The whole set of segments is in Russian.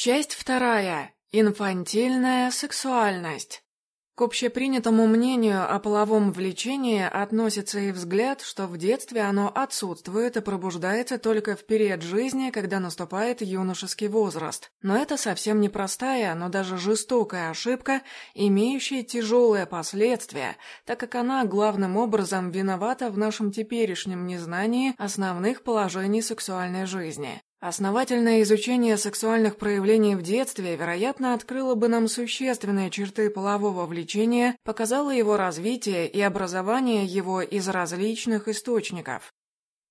Часть вторая. Инфантильная сексуальность. К общепринятому мнению о половом влечении относится и взгляд, что в детстве оно отсутствует и пробуждается только в период жизни, когда наступает юношеский возраст. Но это совсем не простая, но даже жестокая ошибка, имеющая тяжелые последствия, так как она главным образом виновата в нашем теперешнем незнании основных положений сексуальной жизни. Основательное изучение сексуальных проявлений в детстве, вероятно, открыло бы нам существенные черты полового влечения, показало его развитие и образование его из различных источников.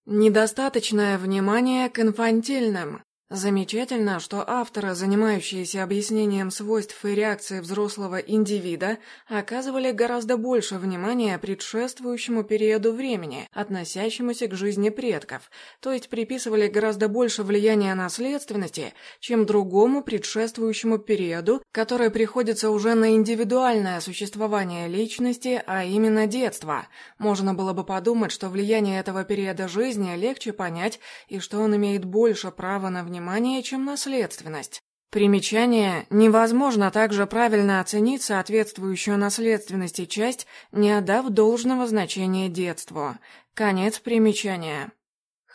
Недостаточное внимание к инфантильным. Замечательно, что авторы, занимающиеся объяснением свойств и реакции взрослого индивида, оказывали гораздо больше внимания предшествующему периоду времени, относящемуся к жизни предков, то есть приписывали гораздо больше влияния наследственности, чем другому предшествующему периоду, который приходится уже на индивидуальное существование личности, а именно детство. Можно было бы подумать, что влияние этого периода жизни легче понять и что он имеет больше права на внимание внимание, чем наследственность. Примечание. Невозможно также правильно оценить соответствующую наследственности часть, не отдав должного значения детству. Конец примечания.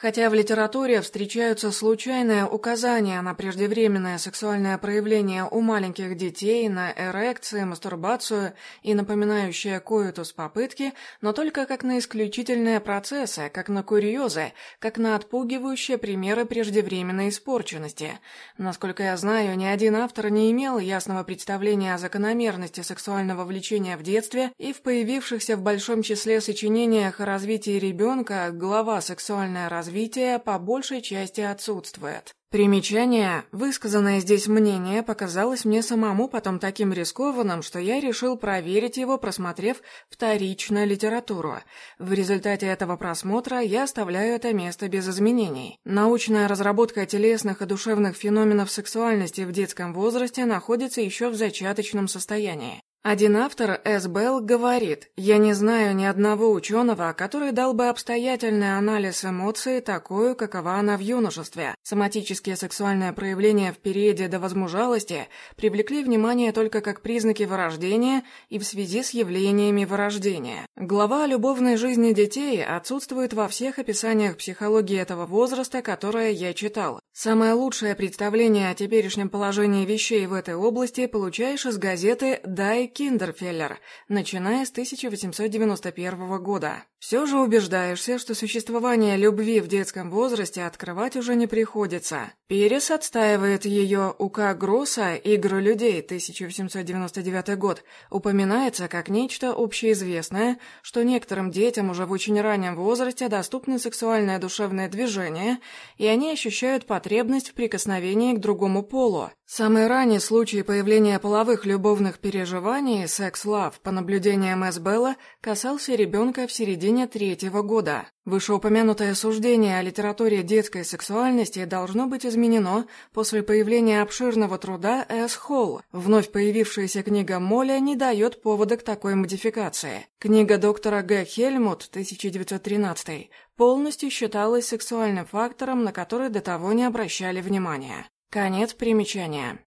Хотя в литературе встречаются случайные указания на преждевременное сексуальное проявление у маленьких детей, на эрекции, мастурбацию и напоминающие коитус попытки, но только как на исключительные процессы, как на курьезы, как на отпугивающие примеры преждевременной испорченности. Насколько я знаю, ни один автор не имел ясного представления о закономерности сексуального влечения в детстве и в появившихся в большом числе сочинениях о развитии ребенка глава «Сексуальное развитие» развития по большей части отсутствует. Примечание, высказанное здесь мнение, показалось мне самому потом таким рискованным, что я решил проверить его, просмотрев вторично литературу. В результате этого просмотра я оставляю это место без изменений. Научная разработка телесных и душевных феноменов сексуальности в детском возрасте находится еще в зачаточном состоянии. Один автор, С. Белл, говорит, «Я не знаю ни одного ученого, который дал бы обстоятельный анализ эмоций, такую, какова она в юношестве. Соматические сексуальные проявления в периоде до возмужалости привлекли внимание только как признаки вырождения и в связи с явлениями вырождения. Глава о любовной жизни детей отсутствует во всех описаниях психологии этого возраста, которые я читал. Самое лучшее представление о теперешнем положении вещей в этой области получаешь из газеты «Дай Киндерфеллер», начиная с 1891 года. Все же убеждаешься, что существование любви в детском возрасте открывать уже не приходится. Перес отстаивает ее у К. Гросса «Игры людей» 1899 год, упоминается как нечто общеизвестное, что некоторым детям уже в очень раннем возрасте доступны сексуальное душевное движение, и они ощущают потребность в прикосновении к другому полу. Самый ранний случай появления половых любовных переживаний, секс-лав, по наблюдениям Эсбелла, касался ребенка в середине третьего года. Вышеупомянутое суждение о литературе детской сексуальности должно быть изменено после появления обширного труда С. Холл. Вновь появившаяся книга Моля не дает повода к такой модификации. Книга доктора Г. Хельмут, 1913, полностью считалась сексуальным фактором, на который до того не обращали внимания. Конец примечания.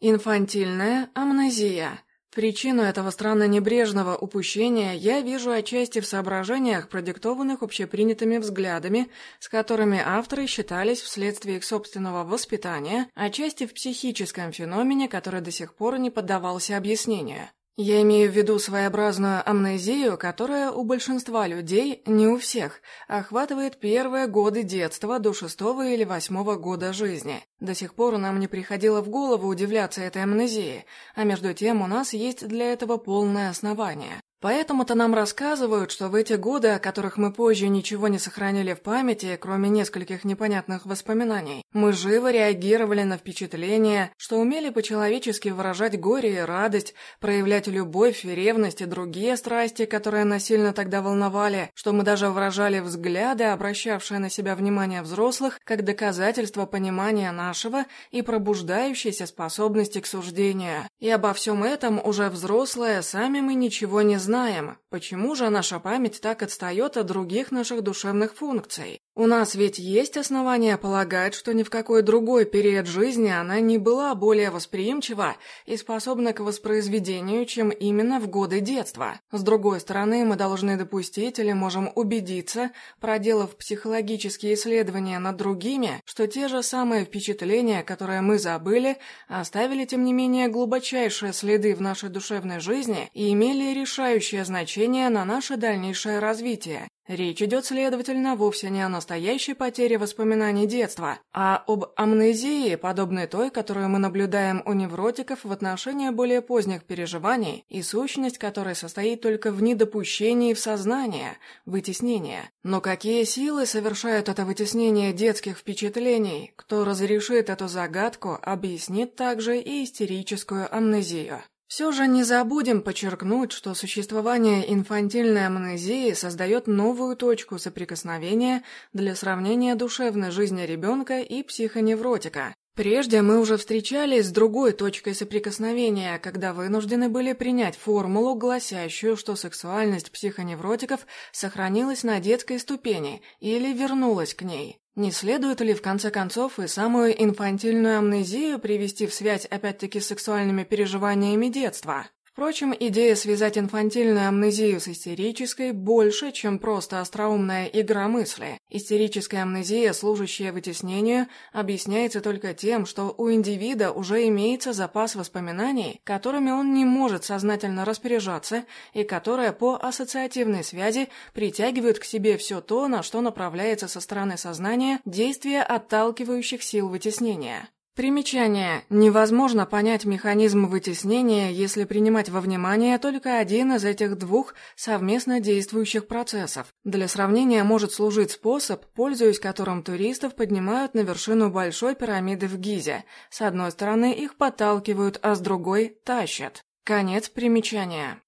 Инфантильная амнезия. Причину этого странно небрежного упущения я вижу отчасти в соображениях, продиктованных общепринятыми взглядами, с которыми авторы считались вследствие их собственного воспитания, отчасти в психическом феномене, который до сих пор не поддавался объяснению. Я имею в виду своеобразную амнезию, которая у большинства людей, не у всех, охватывает первые годы детства до шестого или восьмого года жизни. До сих пор нам не приходило в голову удивляться этой амнезии, а между тем у нас есть для этого полное основание. Поэтому-то нам рассказывают, что в эти годы, о которых мы позже ничего не сохранили в памяти, кроме нескольких непонятных воспоминаний, мы живо реагировали на впечатления, что умели по-человечески выражать горе и радость, проявлять любовь, ревность и другие страсти, которые нас сильно тогда волновали, что мы даже выражали взгляды, обращавшие на себя внимание взрослых, как доказательство понимания нашего и пробуждающейся способности к суждению. И обо всем этом уже взрослые сами мы ничего не знаем знаем, почему же наша память так отстает от других наших душевных функций. У нас ведь есть основания полагать, что ни в какой другой период жизни она не была более восприимчива и способна к воспроизведению, чем именно в годы детства. С другой стороны, мы должны допустить или можем убедиться, проделав психологические исследования над другими, что те же самые впечатления, которые мы забыли, оставили, тем не менее, глубочайшие следы в нашей душевной жизни и имели решающее значение на наше дальнейшее развитие. Речь идет, следовательно, вовсе не о настоящей потере воспоминаний детства, а об амнезии, подобной той, которую мы наблюдаем у невротиков в отношении более поздних переживаний, и сущность которой состоит только в недопущении в сознание, вытеснения. Но какие силы совершают это вытеснение детских впечатлений? Кто разрешит эту загадку, объяснит также и истерическую амнезию. Все же не забудем подчеркнуть, что существование инфантильной амнезии создает новую точку соприкосновения для сравнения душевной жизни ребенка и психоневротика. Прежде мы уже встречались с другой точкой соприкосновения, когда вынуждены были принять формулу, гласящую, что сексуальность психоневротиков сохранилась на детской ступени или вернулась к ней. Не следует ли, в конце концов, и самую инфантильную амнезию привести в связь опять-таки с сексуальными переживаниями детства? Впрочем, идея связать инфантильную амнезию с истерической больше, чем просто остроумная игра мысли. Истерическая амнезия, служащая вытеснению, объясняется только тем, что у индивида уже имеется запас воспоминаний, которыми он не может сознательно распоряжаться, и которые по ассоциативной связи притягивают к себе все то, на что направляется со стороны сознания действие отталкивающих сил вытеснения. Примечание. Невозможно понять механизм вытеснения, если принимать во внимание только один из этих двух совместно действующих процессов. Для сравнения может служить способ, пользуясь которым туристов поднимают на вершину большой пирамиды в Гизе. С одной стороны их подталкивают, а с другой – тащат. Конец примечания.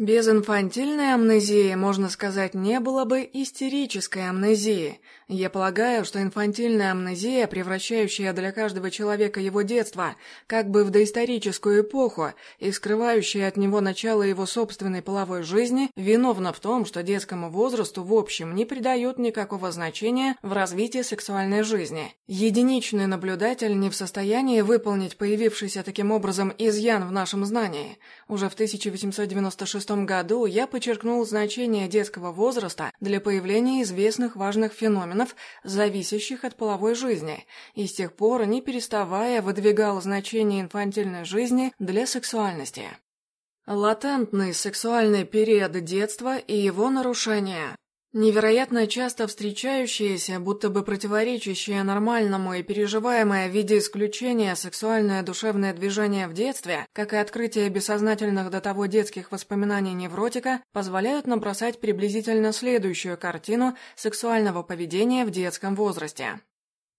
Без инфантильной амнезии, можно сказать, не было бы истерической амнезии. Я полагаю, что инфантильная амнезия, превращающая для каждого человека его детство, как бы в доисторическую эпоху и скрывающая от него начало его собственной половой жизни, виновна в том, что детскому возрасту в общем не придает никакого значения в развитии сексуальной жизни. Единичный наблюдатель не в состоянии выполнить появившийся таким образом изъян в нашем знании. Уже в 1896 году я подчеркнул значение детского возраста для появления известных важных феноменов, зависящих от половой жизни, и с тех пор, не переставая, выдвигал значение инфантильной жизни для сексуальности. Латентный сексуальный период детства и его нарушения. Невероятно часто встречающееся, будто бы противоречащее нормальному и переживаемое в виде исключения сексуальное душевное движение в детстве, как и открытие бессознательных до того детских воспоминаний невротика, позволяют набросать приблизительно следующую картину сексуального поведения в детском возрасте.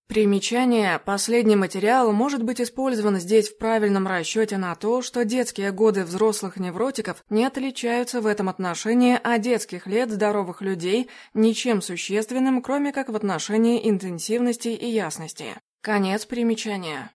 Примечание. Последний материал может быть использован здесь в правильном расчете на то, что детские годы взрослых невротиков не отличаются в этом отношении от детских лет здоровых людей ничем существенным, кроме как в отношении интенсивности и ясности. Конец примечания.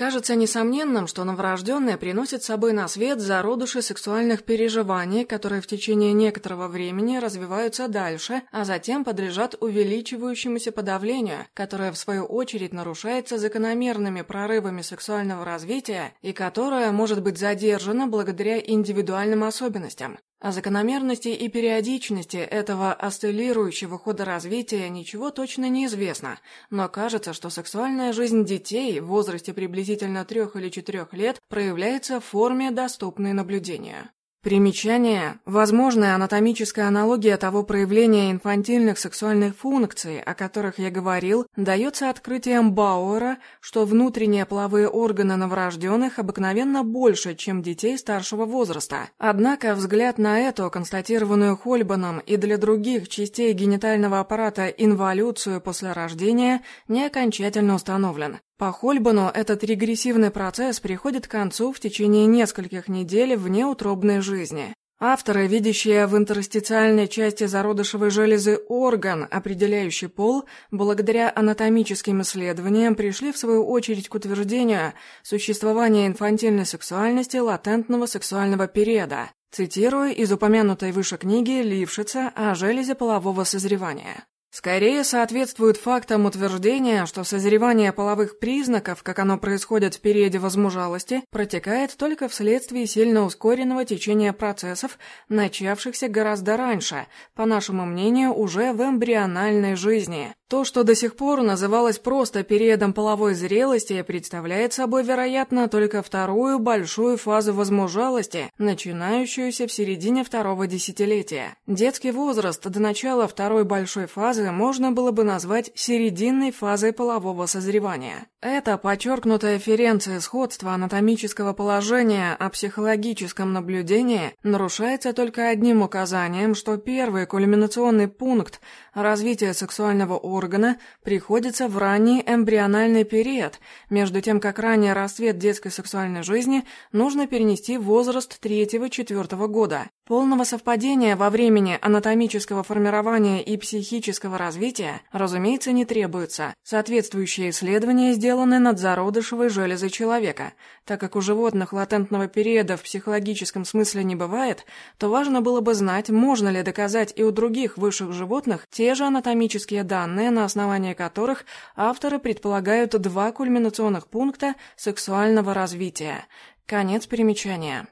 Кажется несомненным, что новорожденные приносят с собой на свет зародыши сексуальных переживаний, которые в течение некоторого времени развиваются дальше, а затем подлежат увеличивающемуся подавлению, которое в свою очередь нарушается закономерными прорывами сексуального развития и которое может быть задержано благодаря индивидуальным особенностям. О закономерности и периодичности этого осциллирующего хода развития ничего точно не известно, но кажется, что сексуальная жизнь детей в возрасте приблизительно трех или четырех лет проявляется в форме, доступной наблюдению. Примечание. Возможная анатомическая аналогия того проявления инфантильных сексуальных функций, о которых я говорил, дается открытием Бауэра, что внутренние половые органы новорожденных обыкновенно больше, чем детей старшего возраста. Однако взгляд на эту, констатированную Хольбаном и для других частей генитального аппарата инволюцию после рождения, не окончательно установлен. По Хольбану этот регрессивный процесс приходит к концу в течение нескольких недель внеутробной жизни. Авторы, видящие в интерстициальной части зародышевой железы орган, определяющий пол, благодаря анатомическим исследованиям пришли в свою очередь к утверждению существования инфантильной сексуальности латентного сексуального периода, цитирую из упомянутой выше книги Лившица о железе полового созревания. Скорее соответствует фактам утверждения, что созревание половых признаков, как оно происходит в периоде возмужалости, протекает только вследствие сильно ускоренного течения процессов, начавшихся гораздо раньше, по нашему мнению, уже в эмбриональной жизни. То, что до сих пор называлось просто периодом половой зрелости, представляет собой, вероятно, только вторую большую фазу возмужалости, начинающуюся в середине второго десятилетия. Детский возраст до начала второй большой фазы можно было бы назвать серединной фазой полового созревания. Это подчеркнутая ференция сходства анатомического положения о психологическом наблюдении нарушается только одним указанием, что первый кульминационный пункт развития сексуального органа приходится в ранний эмбриональный период, между тем как ранний расцвет детской сексуальной жизни нужно перенести в возраст 3-4 года. Полного совпадения во времени анатомического формирования и психического развития, разумеется, не требуется. Соответствующие исследования сделаны над зародышевой железой человека. Так как у животных латентного периода в психологическом смысле не бывает, то важно было бы знать, можно ли доказать и у других высших животных те же анатомические данные, на основании которых авторы предполагают два кульминационных пункта сексуального развития. Конец примечания.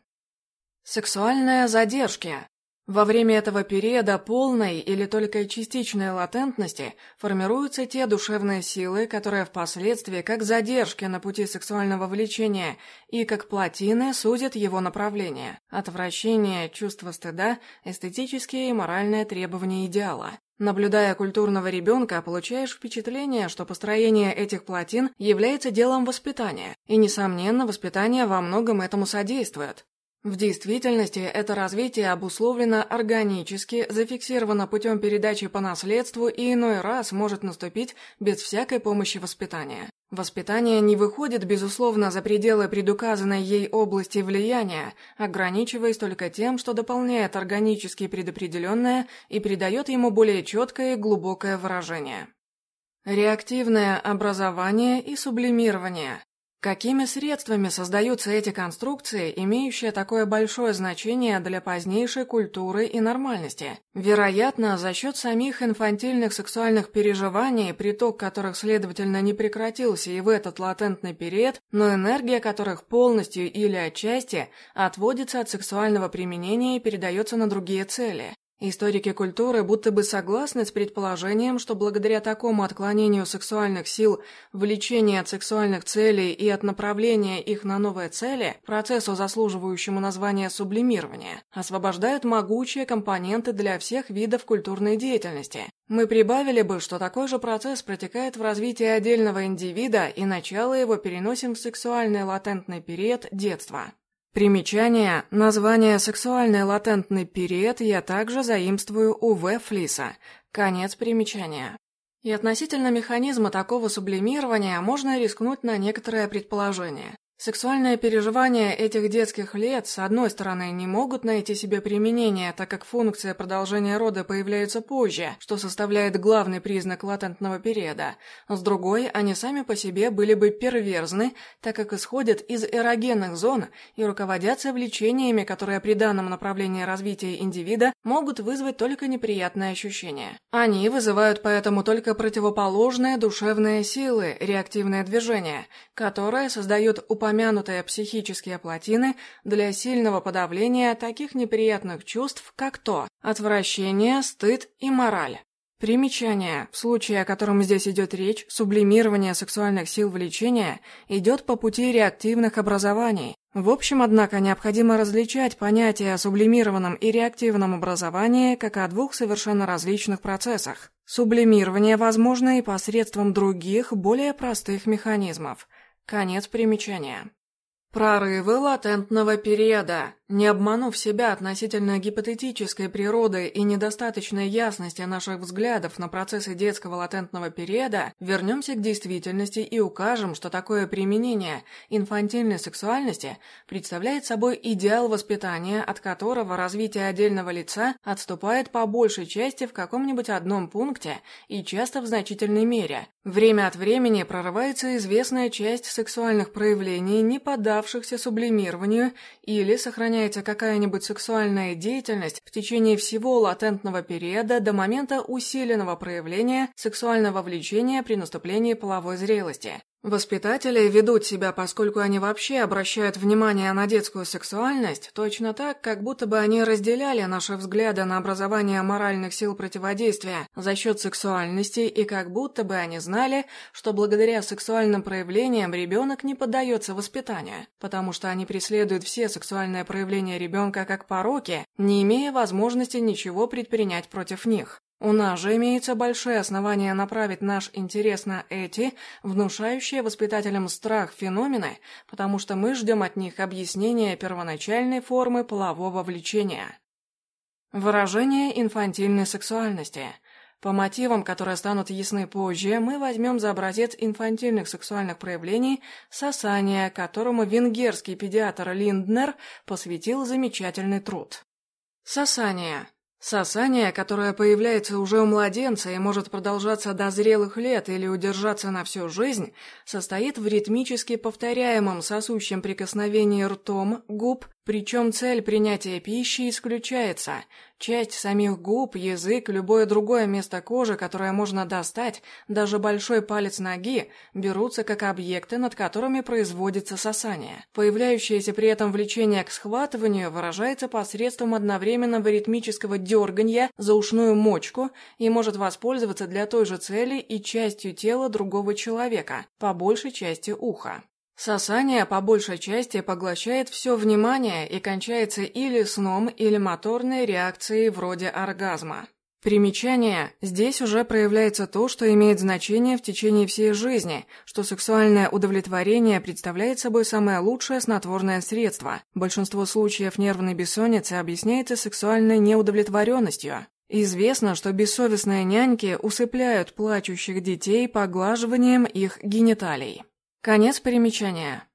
Сексуальная задержка. Во время этого периода полной или только частичной латентности формируются те душевные силы, которые впоследствии как задержки на пути сексуального влечения и как плотины судят его направление. Отвращение, чувство стыда, эстетические и моральные требования идеала. Наблюдая культурного ребенка, получаешь впечатление, что построение этих плотин является делом воспитания, и, несомненно, воспитание во многом этому содействует. В действительности это развитие обусловлено органически, зафиксировано путем передачи по наследству и иной раз может наступить без всякой помощи воспитания. Воспитание не выходит, безусловно, за пределы предуказанной ей области влияния, ограничиваясь только тем, что дополняет органически предопределенное и придает ему более четкое и глубокое выражение. Реактивное образование и сублимирование. Какими средствами создаются эти конструкции, имеющие такое большое значение для позднейшей культуры и нормальности? Вероятно, за счет самих инфантильных сексуальных переживаний, приток которых, следовательно, не прекратился и в этот латентный период, но энергия которых полностью или отчасти отводится от сексуального применения и передается на другие цели. Историки культуры будто бы согласны с предположением, что благодаря такому отклонению сексуальных сил, влечения от сексуальных целей и от направления их на новые цели, процессу, заслуживающему названия сублимирования, освобождают могучие компоненты для всех видов культурной деятельности. Мы прибавили бы, что такой же процесс протекает в развитии отдельного индивида и начало его переносим в сексуальный латентный период детства. Примечание. Название «сексуальный латентный период» я также заимствую у В. Флиса. Конец примечания. И относительно механизма такого сублимирования можно рискнуть на некоторое предположение. Сексуальные переживания этих детских лет, с одной стороны, не могут найти себе применение, так как функция продолжения рода появляется позже, что составляет главный признак латентного периода. С другой, они сами по себе были бы перверзны, так как исходят из эрогенных зон и руководятся влечениями, которые при данном направлении развития индивида могут вызвать только неприятные ощущения. Они вызывают поэтому только противоположные душевные силы, реактивное движение, которые создают упоминание упомянутые психические плотины для сильного подавления таких неприятных чувств, как то отвращение, стыд и мораль. Примечание. В случае, о котором здесь идет речь, сублимирование сексуальных сил влечения идет по пути реактивных образований. В общем, однако, необходимо различать понятия о сублимированном и реактивном образовании как о двух совершенно различных процессах. Сублимирование возможно и посредством других, более простых механизмов – Конец примечания. Прорывы латентного периода. Не обманув себя относительно гипотетической природы и недостаточной ясности наших взглядов на процессы детского латентного периода, вернемся к действительности и укажем, что такое применение инфантильной сексуальности представляет собой идеал воспитания, от которого развитие отдельного лица отступает по большей части в каком-нибудь одном пункте и часто в значительной мере. Время от времени прорывается известная часть сексуальных проявлений, не поддавшихся сублимированию или сохраняющихся сохраняется какая-нибудь сексуальная деятельность в течение всего латентного периода до момента усиленного проявления сексуального влечения при наступлении половой зрелости. Воспитатели ведут себя, поскольку они вообще обращают внимание на детскую сексуальность, точно так, как будто бы они разделяли наши взгляды на образование моральных сил противодействия за счет сексуальности, и как будто бы они знали, что благодаря сексуальным проявлениям ребенок не поддается воспитанию, потому что они преследуют все сексуальные проявления ребенка как пороки, не имея возможности ничего предпринять против них. У нас же имеется большое основание направить наш интерес на эти, внушающие воспитателям страх феномены, потому что мы ждем от них объяснения первоначальной формы полового влечения. Выражение инфантильной сексуальности. По мотивам, которые станут ясны позже, мы возьмем за образец инфантильных сексуальных проявлений сосание, которому венгерский педиатр Линднер посвятил замечательный труд. Сосание Сосание, которое появляется уже у младенца и может продолжаться до зрелых лет или удержаться на всю жизнь, состоит в ритмически повторяемом сосущем прикосновении ртом губ причем цель принятия пищи исключается. Часть самих губ, язык, любое другое место кожи, которое можно достать, даже большой палец ноги, берутся как объекты, над которыми производится сосание. Появляющееся при этом влечение к схватыванию выражается посредством одновременного ритмического дергания за ушную мочку и может воспользоваться для той же цели и частью тела другого человека, по большей части уха. Сосание по большей части поглощает все внимание и кончается или сном, или моторной реакцией вроде оргазма. Примечание. Здесь уже проявляется то, что имеет значение в течение всей жизни, что сексуальное удовлетворение представляет собой самое лучшее снотворное средство. Большинство случаев нервной бессонницы объясняется сексуальной неудовлетворенностью. Известно, что бессовестные няньки усыпляют плачущих детей поглаживанием их гениталий. Конец примечания.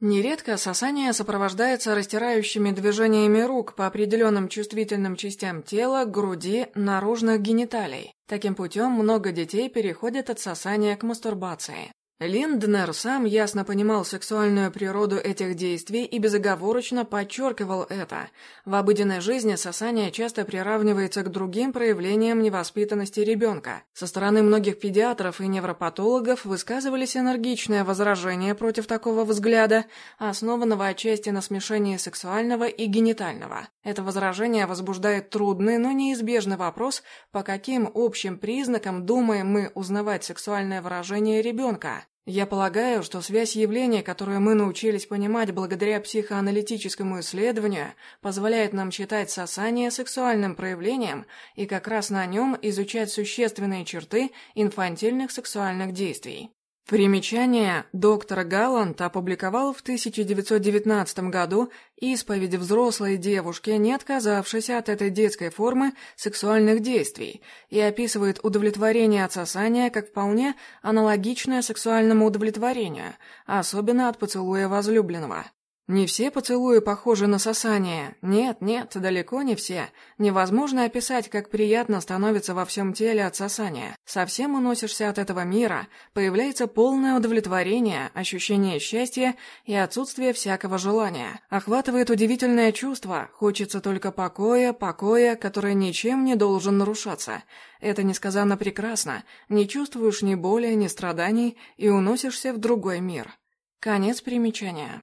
Нередко сосание сопровождается растирающими движениями рук по определенным чувствительным частям тела, груди, наружных гениталий. Таким путем много детей переходят от сосания к мастурбации. Линднер сам ясно понимал сексуальную природу этих действий и безоговорочно подчеркивал это. В обыденной жизни сосание часто приравнивается к другим проявлениям невоспитанности ребенка. Со стороны многих педиатров и невропатологов высказывались энергичные возражения против такого взгляда, основанного отчасти на смешении сексуального и генитального. Это возражение возбуждает трудный, но неизбежный вопрос, по каким общим признакам думаем мы узнавать сексуальное выражение ребенка. Я полагаю, что связь явления, которую мы научились понимать благодаря психоаналитическому исследованию, позволяет нам считать сосание сексуальным проявлением и как раз на нем изучать существенные черты инфантильных сексуальных действий. Примечание. Доктор Галлант опубликовал в 1919 году исповедь взрослой девушки, не отказавшейся от этой детской формы сексуальных действий, и описывает удовлетворение от сосания как вполне аналогичное сексуальному удовлетворению, особенно от поцелуя возлюбленного. Не все поцелуи похожи на сосание. Нет, нет, далеко не все. Невозможно описать, как приятно становится во всем теле от сосания. Совсем уносишься от этого мира, появляется полное удовлетворение, ощущение счастья и отсутствие всякого желания. Охватывает удивительное чувство, хочется только покоя, покоя, который ничем не должен нарушаться. Это несказанно прекрасно, не чувствуешь ни боли, ни страданий и уносишься в другой мир. Конец примечания.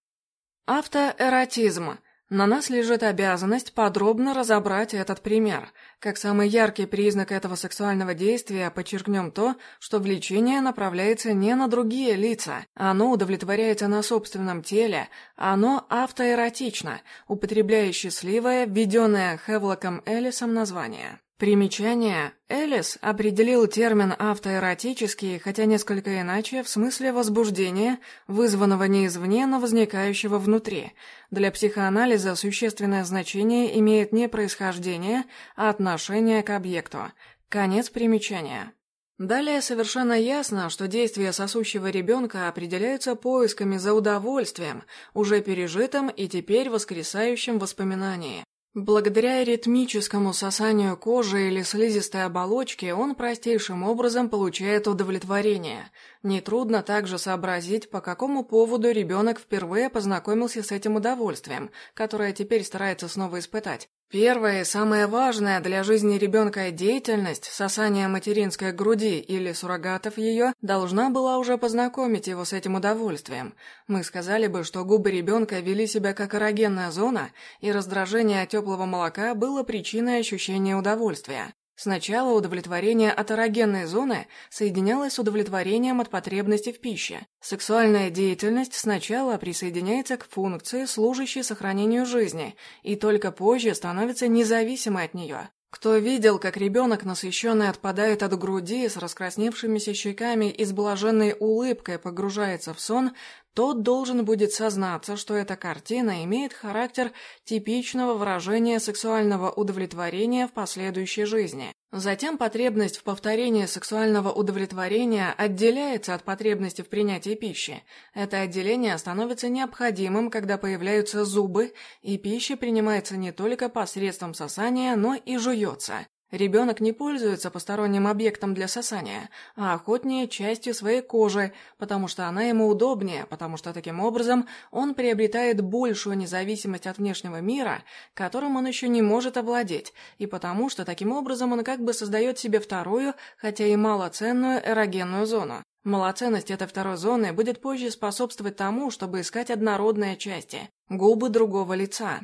Автоэротизм. На нас лежит обязанность подробно разобрать этот пример. Как самый яркий признак этого сексуального действия подчеркнем то, что влечение направляется не на другие лица, оно удовлетворяется на собственном теле, оно автоэротично, употребляя счастливое, введенное Хевлоком Эллисом название. Примечание. Элис определил термин «автоэротический», хотя несколько иначе, в смысле возбуждения, вызванного не извне, но возникающего внутри. Для психоанализа существенное значение имеет не происхождение, а отношение к объекту. Конец примечания. Далее совершенно ясно, что действия сосущего ребенка определяются поисками за удовольствием, уже пережитым и теперь воскресающим воспоминании. Благодаря ритмическому сосанию кожи или слизистой оболочки он простейшим образом получает удовлетворение. Нетрудно также сообразить, по какому поводу ребенок впервые познакомился с этим удовольствием, которое теперь старается снова испытать. Первая и самая важная для жизни ребенка деятельность, сосание материнской груди или суррогатов ее, должна была уже познакомить его с этим удовольствием. Мы сказали бы, что губы ребенка вели себя как эрогенная зона, и раздражение от теплого молока было причиной ощущения удовольствия. Сначала удовлетворение от эрогенной зоны соединялось с удовлетворением от потребности в пище. Сексуальная деятельность сначала присоединяется к функции, служащей сохранению жизни, и только позже становится независимой от нее. Кто видел, как ребенок, насыщенный, отпадает от груди, с раскрасневшимися щеками и с блаженной улыбкой погружается в сон, тот должен будет сознаться, что эта картина имеет характер типичного выражения сексуального удовлетворения в последующей жизни. Затем потребность в повторении сексуального удовлетворения отделяется от потребности в принятии пищи. Это отделение становится необходимым, когда появляются зубы, и пища принимается не только посредством сосания, но и жуется. Ребенок не пользуется посторонним объектом для сосания, а охотнее частью своей кожи, потому что она ему удобнее, потому что таким образом он приобретает большую независимость от внешнего мира, которым он еще не может овладеть, и потому что таким образом он как бы создает себе вторую, хотя и малоценную эрогенную зону. Малоценность этой второй зоны будет позже способствовать тому, чтобы искать однородные части, губы другого лица.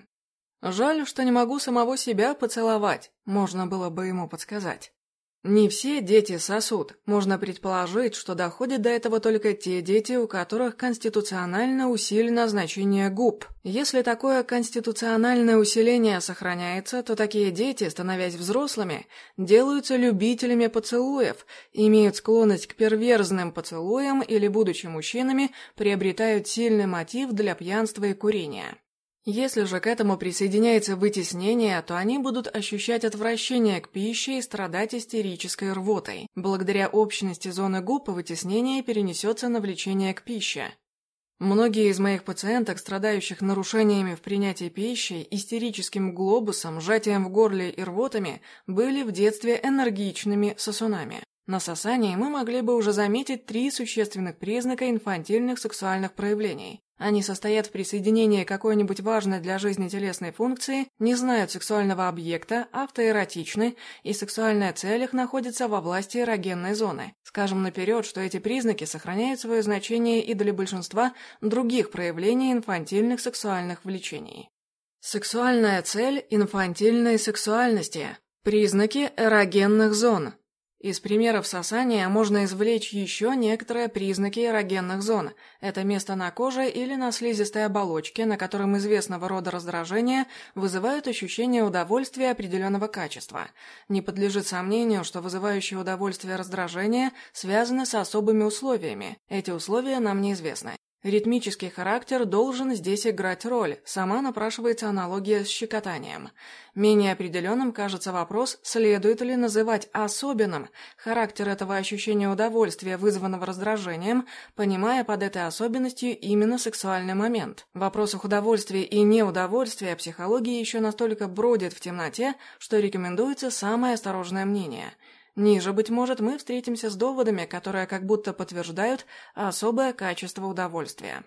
Жаль, что не могу самого себя поцеловать, можно было бы ему подсказать. Не все дети сосут. Можно предположить, что доходят до этого только те дети, у которых конституционально усилено значение губ. Если такое конституциональное усиление сохраняется, то такие дети, становясь взрослыми, делаются любителями поцелуев, имеют склонность к перверзным поцелуям или, будучи мужчинами, приобретают сильный мотив для пьянства и курения. Если же к этому присоединяется вытеснение, то они будут ощущать отвращение к пище и страдать истерической рвотой. Благодаря общности зоны губ вытеснение перенесется на влечение к пище. Многие из моих пациенток, страдающих нарушениями в принятии пищи, истерическим глобусом, сжатием в горле и рвотами, были в детстве энергичными сосунами. На сосании мы могли бы уже заметить три существенных признака инфантильных сексуальных проявлений. Они состоят в присоединении какой-нибудь важной для жизни телесной функции, не знают сексуального объекта, автоэротичны, и сексуальная цель их находится во власти эрогенной зоны. Скажем наперед, что эти признаки сохраняют свое значение и для большинства других проявлений инфантильных сексуальных влечений. Сексуальная цель инфантильной сексуальности. Признаки эрогенных зон. Из примеров сосания можно извлечь еще некоторые признаки эрогенных зон. Это место на коже или на слизистой оболочке, на котором известного рода раздражения вызывают ощущение удовольствия определенного качества. Не подлежит сомнению, что вызывающее удовольствие раздражение связаны с особыми условиями. Эти условия нам неизвестны. Ритмический характер должен здесь играть роль, сама напрашивается аналогия с щекотанием. Менее определенным кажется вопрос, следует ли называть особенным характер этого ощущения удовольствия, вызванного раздражением, понимая под этой особенностью именно сексуальный момент. В вопросах удовольствия и неудовольствия психология еще настолько бродит в темноте, что рекомендуется самое осторожное мнение – Ниже, быть может, мы встретимся с доводами, которые как будто подтверждают особое качество удовольствия.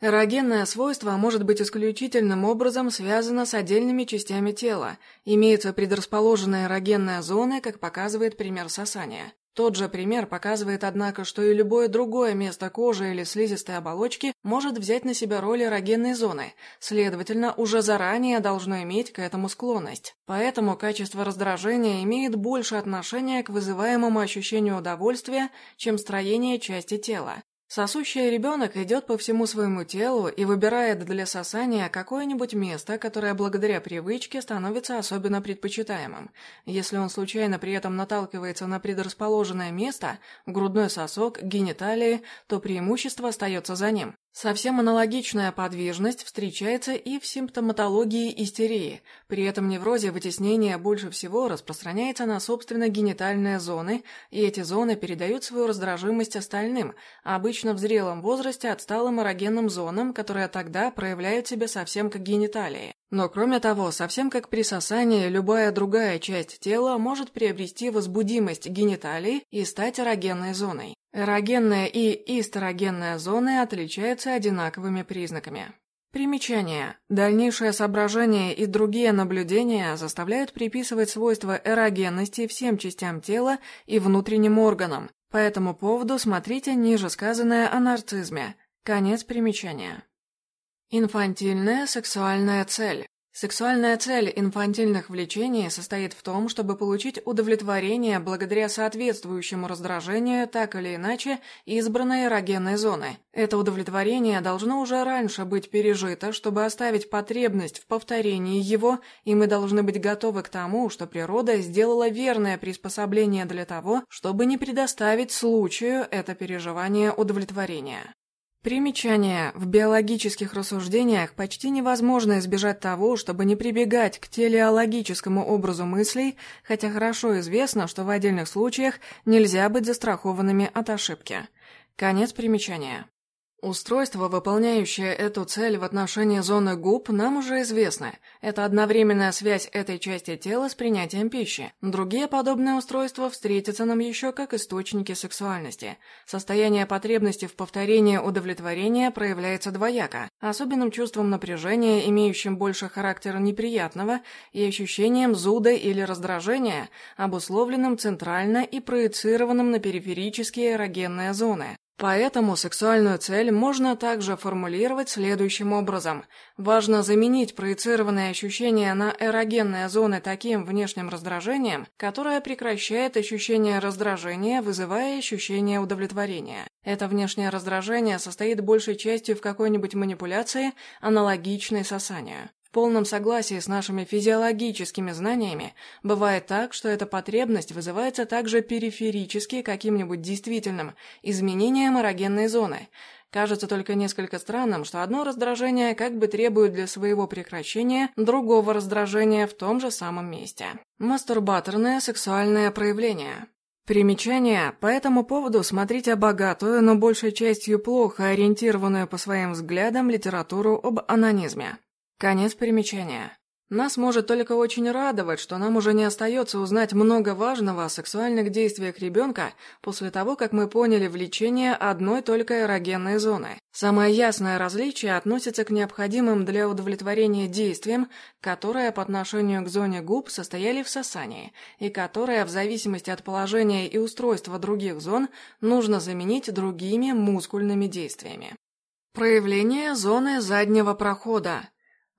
Эрогенное свойство может быть исключительным образом связано с отдельными частями тела. Имеются предрасположенные эрогенные зоны, как показывает пример сосания. Тот же пример показывает, однако, что и любое другое место кожи или слизистой оболочки может взять на себя роль эрогенной зоны, следовательно, уже заранее должно иметь к этому склонность. Поэтому качество раздражения имеет больше отношения к вызываемому ощущению удовольствия, чем строение части тела. Сосущий ребенок идет по всему своему телу и выбирает для сосания какое-нибудь место, которое благодаря привычке становится особенно предпочитаемым. Если он случайно при этом наталкивается на предрасположенное место, грудной сосок, гениталии, то преимущество остается за ним. Совсем аналогичная подвижность встречается и в симптоматологии истерии. При этом неврозе вытеснение больше всего распространяется на собственно генитальные зоны, и эти зоны передают свою раздражимость остальным, обычно в зрелом возрасте отсталым эрогенным зонам, которые тогда проявляют себя совсем как гениталии. Но кроме того, совсем как при сосании, любая другая часть тела может приобрести возбудимость гениталий и стать эрогенной зоной. Эрогенная и истерогенная зоны отличаются одинаковыми признаками. Примечание. Дальнейшее соображение и другие наблюдения заставляют приписывать свойства эрогенности всем частям тела и внутренним органам. По этому поводу смотрите ниже сказанное о нарцизме. Конец примечания. Инфантильная сексуальная цель. Сексуальная цель инфантильных влечений состоит в том, чтобы получить удовлетворение благодаря соответствующему раздражению так или иначе избранной эрогенной зоны. Это удовлетворение должно уже раньше быть пережито, чтобы оставить потребность в повторении его, и мы должны быть готовы к тому, что природа сделала верное приспособление для того, чтобы не предоставить случаю это переживание удовлетворения. Примечание. В биологических рассуждениях почти невозможно избежать того, чтобы не прибегать к телеологическому образу мыслей, хотя хорошо известно, что в отдельных случаях нельзя быть застрахованными от ошибки. Конец примечания. Устройство, выполняющее эту цель в отношении зоны губ, нам уже известно. Это одновременная связь этой части тела с принятием пищи. Другие подобные устройства встретятся нам еще как источники сексуальности. Состояние потребности в повторении удовлетворения проявляется двояко, особенным чувством напряжения, имеющим больше характера неприятного, и ощущением зуда или раздражения, обусловленным центрально и проецированным на периферические эрогенные зоны. Поэтому сексуальную цель можно также формулировать следующим образом. Важно заменить проецированные ощущения на эрогенные зоны таким внешним раздражением, которое прекращает ощущение раздражения, вызывая ощущение удовлетворения. Это внешнее раздражение состоит большей частью в какой-нибудь манипуляции, аналогичной сосанию. В полном согласии с нашими физиологическими знаниями бывает так, что эта потребность вызывается также периферически каким-нибудь действительным изменением эрогенной зоны. Кажется только несколько странным, что одно раздражение как бы требует для своего прекращения другого раздражения в том же самом месте. Мастурбаторное сексуальное проявление. Примечание. По этому поводу смотрите богатую, но большей частью плохо ориентированную по своим взглядам литературу об анонизме. Конец примечания. Нас может только очень радовать, что нам уже не остается узнать много важного о сексуальных действиях ребенка после того, как мы поняли влечение одной только эрогенной зоны. Самое ясное различие относится к необходимым для удовлетворения действиям, которые по отношению к зоне губ состояли в сосании, и которые, в зависимости от положения и устройства других зон, нужно заменить другими мускульными действиями. Проявление зоны заднего прохода.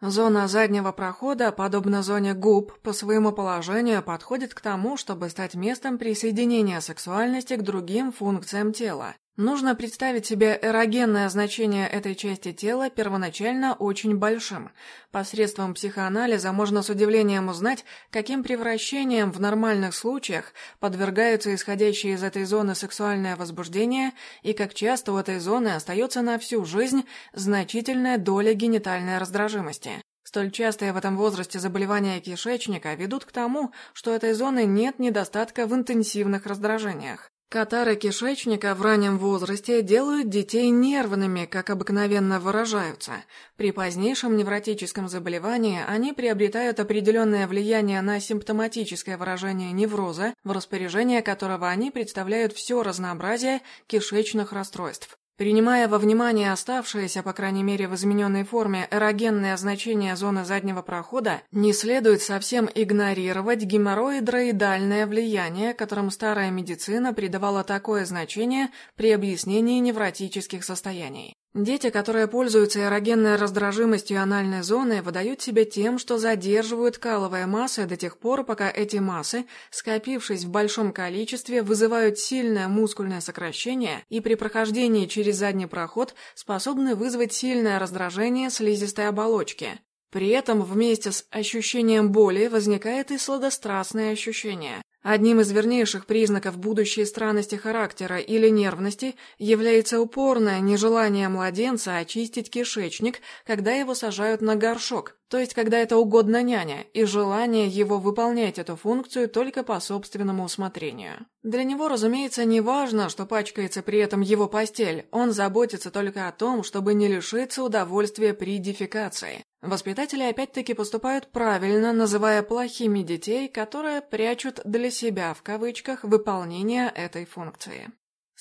Зона заднего прохода, подобно зоне губ, по своему положению подходит к тому, чтобы стать местом присоединения сексуальности к другим функциям тела. Нужно представить себе эрогенное значение этой части тела первоначально очень большим. Посредством психоанализа можно с удивлением узнать, каким превращением в нормальных случаях подвергаются исходящие из этой зоны сексуальное возбуждение и как часто у этой зоны остается на всю жизнь значительная доля генитальной раздражимости. Столь частые в этом возрасте заболевания кишечника ведут к тому, что этой зоны нет недостатка в интенсивных раздражениях. Катары кишечника в раннем возрасте делают детей нервными, как обыкновенно выражаются. При позднейшем невротическом заболевании они приобретают определенное влияние на симптоматическое выражение невроза, в распоряжение которого они представляют все разнообразие кишечных расстройств. Принимая во внимание оставшееся, по крайней мере в измененной форме, эрогенное значение зоны заднего прохода, не следует совсем игнорировать геморроидроидальное влияние, которым старая медицина придавала такое значение при объяснении невротических состояний. Дети, которые пользуются эрогенной раздражимостью анальной зоны, выдают себя тем, что задерживают каловые массы до тех пор, пока эти массы, скопившись в большом количестве, вызывают сильное мускульное сокращение и при прохождении через задний проход способны вызвать сильное раздражение слизистой оболочки. При этом вместе с ощущением боли возникает и сладострастное ощущение. Одним из вернейших признаков будущей странности характера или нервности является упорное нежелание младенца очистить кишечник, когда его сажают на горшок, то есть когда это угодно няня, и желание его выполнять эту функцию только по собственному усмотрению. Для него, разумеется, не важно, что пачкается при этом его постель, он заботится только о том, чтобы не лишиться удовольствия при дефекации. Воспитатели опять-таки поступают правильно, называя плохими детей, которые прячут для себя в кавычках выполнение этой функции.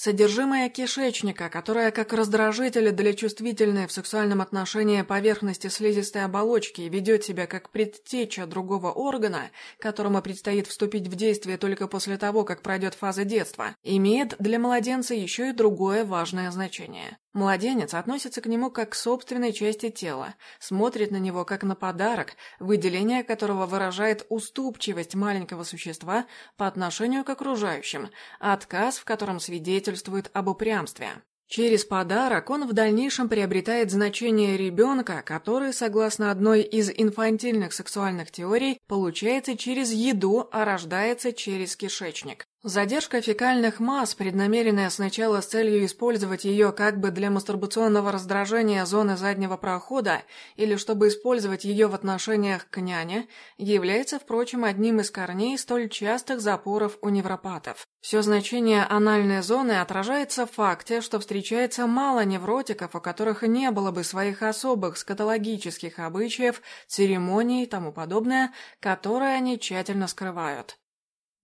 Содержимое кишечника, которое как раздражитель для чувствительной в сексуальном отношении поверхности слизистой оболочки ведет себя как предтеча другого органа, которому предстоит вступить в действие только после того, как пройдет фаза детства, имеет для младенца еще и другое важное значение. Младенец относится к нему как к собственной части тела, смотрит на него как на подарок, выделение которого выражает уступчивость маленького существа по отношению к окружающим, отказ в котором свидетельствует об упрямстве. Через подарок он в дальнейшем приобретает значение ребенка, который, согласно одной из инфантильных сексуальных теорий, получается через еду, а рождается через кишечник. Задержка фекальных масс, преднамеренная сначала с целью использовать ее как бы для мастурбационного раздражения зоны заднего прохода или чтобы использовать ее в отношениях к няне, является, впрочем, одним из корней столь частых запоров у невропатов. Все значение анальной зоны отражается в факте, что встречается мало невротиков, у которых не было бы своих особых скатологических обычаев, церемоний и тому подобное, которые они тщательно скрывают.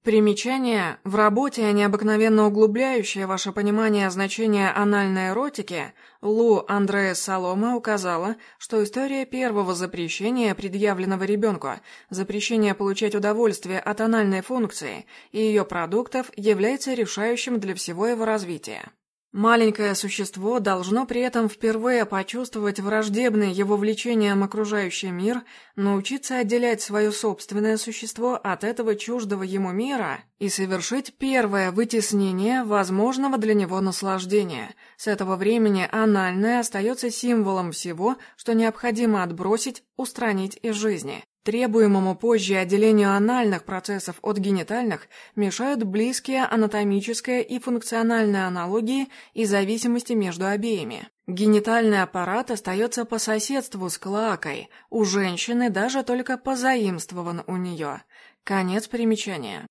Примечание. В работе, необыкновенно углубляющее ваше понимание значения анальной эротики, Лу Андреас Солома указала, что история первого запрещения, предъявленного ребенку, запрещение получать удовольствие от анальной функции и ее продуктов, является решающим для всего его развития. Маленькое существо должно при этом впервые почувствовать враждебное его влечением окружающий мир, научиться отделять свое собственное существо от этого чуждого ему мира и совершить первое вытеснение возможного для него наслаждения. С этого времени анальное остается символом всего, что необходимо отбросить, устранить из жизни. Требуемому позже отделению анальных процессов от генитальных мешают близкие анатомические и функциональные аналогии и зависимости между обеими. Генитальный аппарат остается по соседству с клакой, у женщины даже только позаимствован у нее. Конец примечания.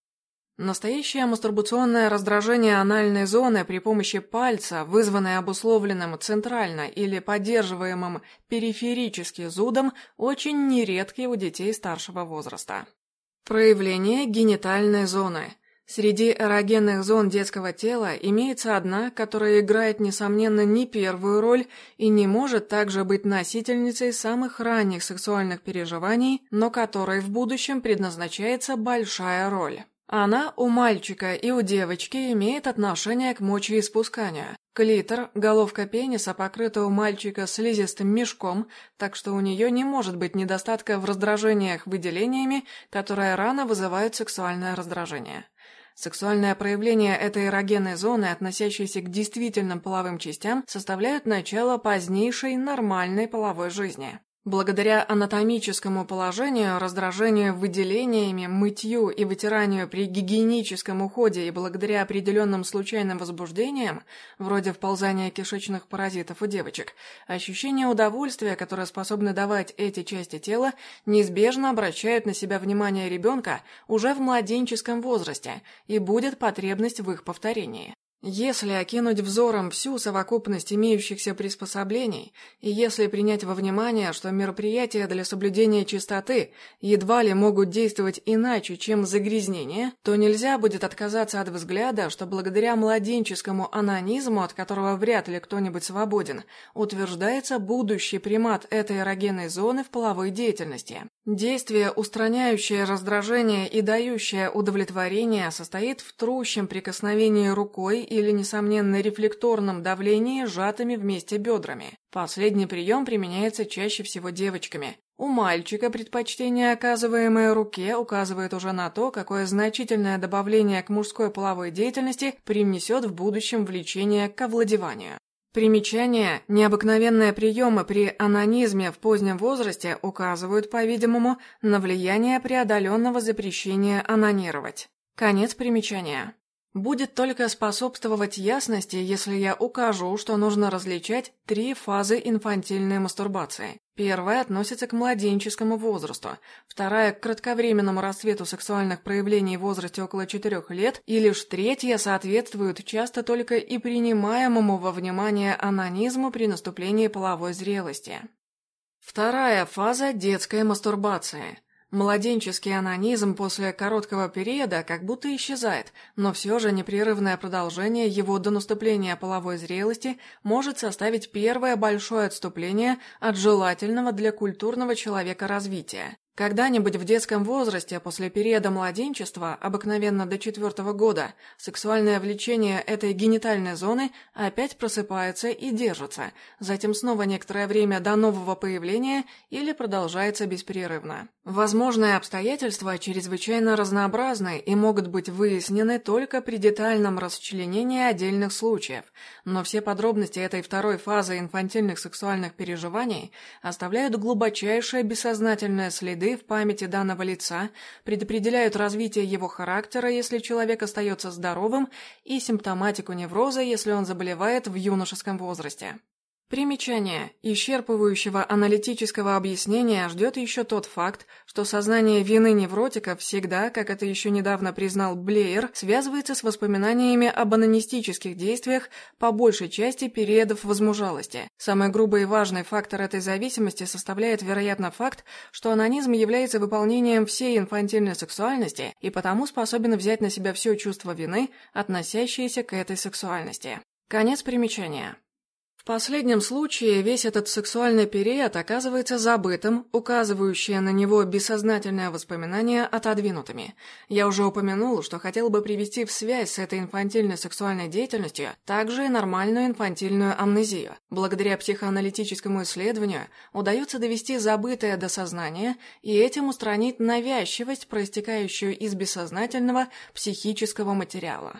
Настоящее мастурбационное раздражение анальной зоны при помощи пальца, вызванное обусловленным центрально или поддерживаемым периферически зудом, очень нередки у детей старшего возраста. Проявление генитальной зоны. Среди эрогенных зон детского тела имеется одна, которая играет, несомненно, не первую роль и не может также быть носительницей самых ранних сексуальных переживаний, но которой в будущем предназначается большая роль. Она у мальчика и у девочки имеет отношение к мочеиспусканию. Клитор, головка пениса покрыта у мальчика слизистым мешком, так что у нее не может быть недостатка в раздражениях выделениями, которые рано вызывают сексуальное раздражение. Сексуальное проявление этой эрогенной зоны, относящейся к действительным половым частям, составляют начало позднейшей нормальной половой жизни. Благодаря анатомическому положению, раздражению выделениями, мытью и вытиранию при гигиеническом уходе и благодаря определенным случайным возбуждениям, вроде вползания кишечных паразитов у девочек, ощущение удовольствия, которое способны давать эти части тела, неизбежно обращают на себя внимание ребенка уже в младенческом возрасте, и будет потребность в их повторении. Если окинуть взором всю совокупность имеющихся приспособлений, и если принять во внимание, что мероприятия для соблюдения чистоты едва ли могут действовать иначе, чем загрязнение, то нельзя будет отказаться от взгляда, что благодаря младенческому анонизму, от которого вряд ли кто-нибудь свободен, утверждается будущий примат этой эрогенной зоны в половой деятельности. Действие, устраняющее раздражение и дающее удовлетворение, состоит в трущем прикосновении рукой или, несомненно, рефлекторном давлении сжатыми вместе бедрами. Последний прием применяется чаще всего девочками. У мальчика предпочтение, оказываемое руке, указывает уже на то, какое значительное добавление к мужской половой деятельности привнесет в будущем влечение к овладеванию. Примечание, необыкновенные приемы при анонизме в позднем возрасте указывают, по-видимому, на влияние преодоленного запрещения анонировать. Конец примечания. Будет только способствовать ясности, если я укажу, что нужно различать три фазы инфантильной мастурбации. Первая относится к младенческому возрасту, вторая – к кратковременному расцвету сексуальных проявлений в возрасте около 4 лет, и лишь третья соответствует часто только и принимаемому во внимание анонизму при наступлении половой зрелости. Вторая фаза – детская мастурбация. Младенческий анонизм после короткого периода как будто исчезает, но все же непрерывное продолжение его до наступления половой зрелости может составить первое большое отступление от желательного для культурного человека развития. Когда-нибудь в детском возрасте, после периода младенчества, обыкновенно до четвертого года, сексуальное влечение этой генитальной зоны опять просыпается и держится, затем снова некоторое время до нового появления или продолжается беспрерывно. Возможные обстоятельства чрезвычайно разнообразны и могут быть выяснены только при детальном расчленении отдельных случаев, но все подробности этой второй фазы инфантильных сексуальных переживаний оставляют глубочайшее бессознательное следы следы в памяти данного лица предопределяют развитие его характера, если человек остается здоровым, и симптоматику невроза, если он заболевает в юношеском возрасте. Примечание. Исчерпывающего аналитического объяснения ждет еще тот факт, что сознание вины невротика всегда, как это еще недавно признал Блеер, связывается с воспоминаниями об анонистических действиях по большей части периодов возмужалости. Самый грубый и важный фактор этой зависимости составляет, вероятно, факт, что анонизм является выполнением всей инфантильной сексуальности и потому способен взять на себя все чувство вины, относящееся к этой сексуальности. Конец примечания. В последнем случае весь этот сексуальный период оказывается забытым, указывающее на него бессознательное воспоминание отодвинутыми. Я уже упомянул, что хотел бы привести в связь с этой инфантильной сексуальной деятельностью также и нормальную инфантильную амнезию. Благодаря психоаналитическому исследованию удается довести забытое до сознания и этим устранить навязчивость, проистекающую из бессознательного психического материала.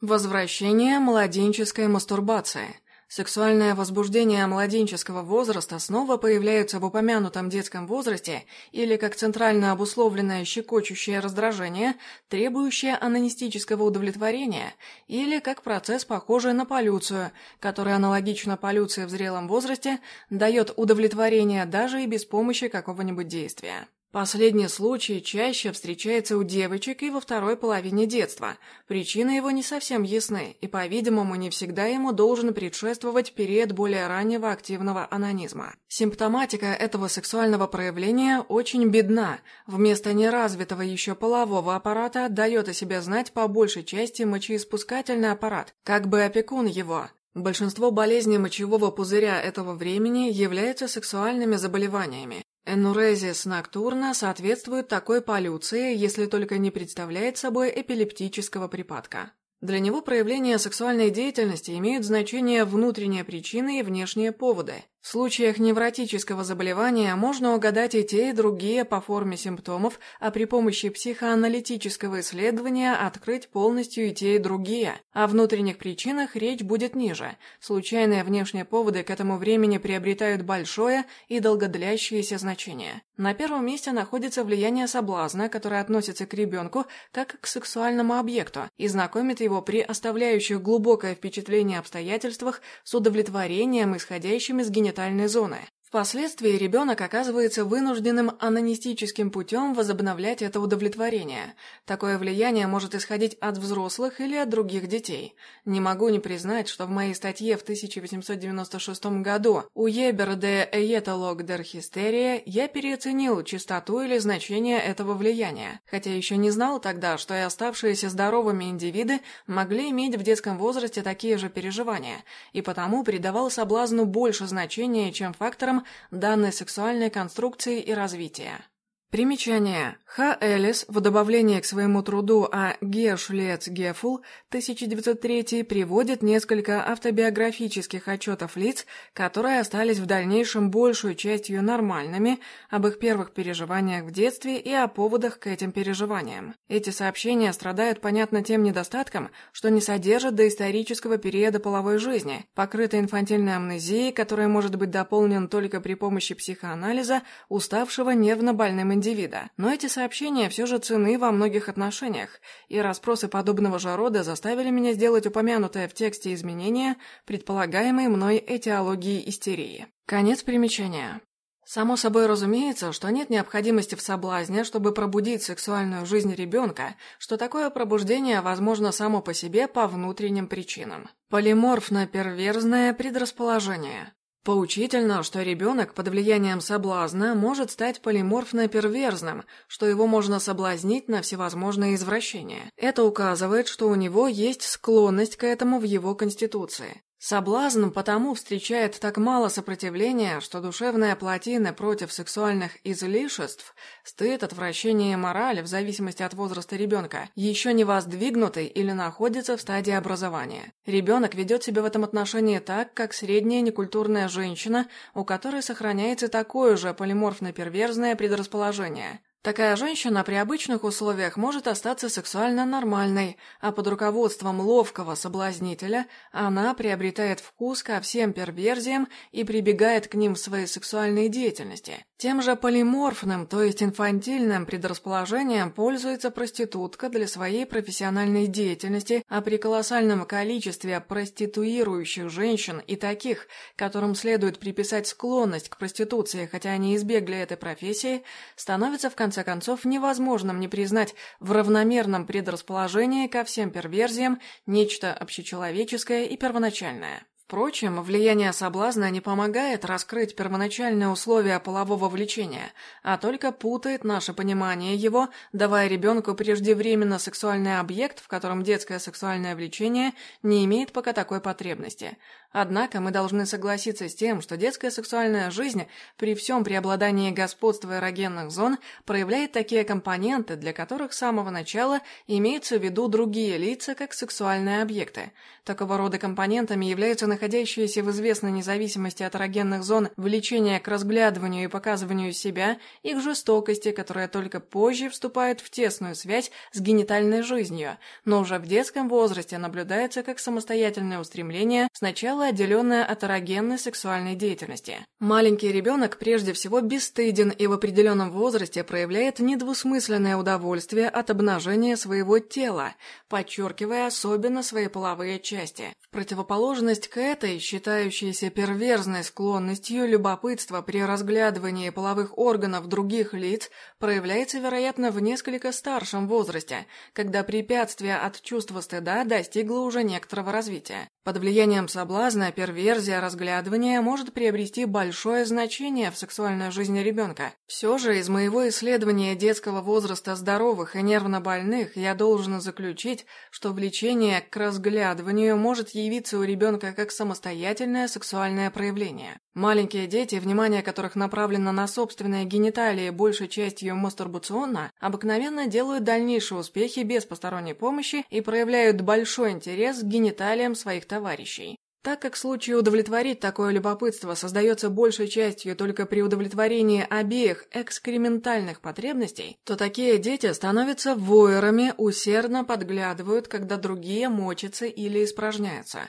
Возвращение младенческой мастурбации – Сексуальное возбуждение младенческого возраста снова появляется в упомянутом детском возрасте или как центрально обусловленное щекочущее раздражение, требующее анонистического удовлетворения, или как процесс, похожий на полюцию, который аналогично полюции в зрелом возрасте дает удовлетворение даже и без помощи какого-нибудь действия. Последний случай чаще встречается у девочек и во второй половине детства. Причины его не совсем ясны, и, по-видимому, не всегда ему должен предшествовать период более раннего активного анонизма. Симптоматика этого сексуального проявления очень бедна. Вместо неразвитого еще полового аппарата дает о себе знать по большей части мочеиспускательный аппарат, как бы опекун его. Большинство болезней мочевого пузыря этого времени являются сексуальными заболеваниями. Энурезис ноктурна соответствует такой полюции, если только не представляет собой эпилептического припадка. Для него проявления сексуальной деятельности имеют значение внутренние причины и внешние поводы. В случаях невротического заболевания можно угадать и те, и другие по форме симптомов, а при помощи психоаналитического исследования открыть полностью и те, и другие. О внутренних причинах речь будет ниже. Случайные внешние поводы к этому времени приобретают большое и долгодлящееся значение. На первом месте находится влияние соблазна, которое относится к ребенку как к сексуальному объекту и знакомит его при оставляющих глубокое впечатление обстоятельствах с удовлетворением, исходящим из генетического генитальной зоны. Впоследствии ребенок оказывается вынужденным анонистическим путем возобновлять это удовлетворение. Такое влияние может исходить от взрослых или от других детей. Не могу не признать, что в моей статье в 1896 году «У Ебер де Эеталог дер Хистерия» я переоценил частоту или значение этого влияния, хотя еще не знал тогда, что и оставшиеся здоровыми индивиды могли иметь в детском возрасте такие же переживания, и потому придавал соблазну больше значения, чем факторам, данной сексуальной конструкции и развития. Примечание. Х. Элис в добавлении к своему труду о Гершлец Гефул 1903 приводит несколько автобиографических отчетов лиц, которые остались в дальнейшем большую частью нормальными, об их первых переживаниях в детстве и о поводах к этим переживаниям. Эти сообщения страдают, понятно, тем недостатком, что не содержат доисторического периода половой жизни, покрытой инфантильной амнезией, которая может быть дополнена только при помощи психоанализа уставшего нервно-больным индивидуум индивида, но эти сообщения все же цены во многих отношениях, и расспросы подобного же рода заставили меня сделать упомянутое в тексте изменения предполагаемой мной этиологии истерии. Конец примечания. Само собой разумеется, что нет необходимости в соблазне, чтобы пробудить сексуальную жизнь ребенка, что такое пробуждение возможно само по себе по внутренним причинам. Полиморфно-перверзное предрасположение. Поучительно, что ребенок под влиянием соблазна может стать полиморфно-перверзным, что его можно соблазнить на всевозможные извращения. Это указывает, что у него есть склонность к этому в его конституции. Соблазн потому встречает так мало сопротивления, что душевная плотина против сексуальных излишеств, стыд, отвращение и мораль, в зависимости от возраста ребенка, еще не воздвигнуты или находится в стадии образования. Ребенок ведет себя в этом отношении так, как средняя некультурная женщина, у которой сохраняется такое же полиморфно-перверзное предрасположение – Такая женщина при обычных условиях может остаться сексуально нормальной, а под руководством ловкого соблазнителя она приобретает вкус ко всем перверзиям и прибегает к ним в своей сексуальной деятельности. Тем же полиморфным, то есть инфантильным предрасположением пользуется проститутка для своей профессиональной деятельности, а при колоссальном количестве проституирующих женщин и таких, которым следует приписать склонность к проституции, хотя они избегли этой профессии, становится в конце концов невозможным не признать в равномерном предрасположении ко всем перверзиям нечто общечеловеческое и первоначальное. Впрочем, влияние соблазна не помогает раскрыть первоначальные условия полового влечения, а только путает наше понимание его, давая ребенку преждевременно сексуальный объект, в котором детское сексуальное влечение не имеет пока такой потребности. Однако мы должны согласиться с тем, что детская сексуальная жизнь при всем преобладании господства эрогенных зон проявляет такие компоненты, для которых с самого начала имеются в виду другие лица как сексуальные объекты. Такого рода компонентами являются находящиеся в известной независимости от эрогенных зон влечение к разглядыванию и показыванию себя, их жестокости, которая только позже вступает в тесную связь с генитальной жизнью, но уже в детском возрасте наблюдается как самостоятельное устремление сначала всецело отделенная от эрогенной сексуальной деятельности. Маленький ребенок прежде всего бесстыден и в определенном возрасте проявляет недвусмысленное удовольствие от обнажения своего тела, подчеркивая особенно свои половые части. В противоположность к этой, считающейся перверзной склонностью, любопытство при разглядывании половых органов других лиц проявляется, вероятно, в несколько старшем возрасте, когда препятствие от чувства стыда достигло уже некоторого развития. Под влиянием соблазна перверзия разглядывания может приобрести большое значение в сексуальной жизни ребенка. Все же из моего исследования детского возраста здоровых и нервно больных я должен заключить, что влечение к разглядыванию может явиться у ребенка как самостоятельное сексуальное проявление. Маленькие дети, внимание которых направлено на собственные гениталии большей частью мастурбационно, обыкновенно делают дальнейшие успехи без посторонней помощи и проявляют большой интерес к гениталиям своих товарищей. Так как случай удовлетворить такое любопытство создается большей частью только при удовлетворении обеих экскрементальных потребностей, то такие дети становятся воерами, усердно подглядывают, когда другие мочатся или испражняются.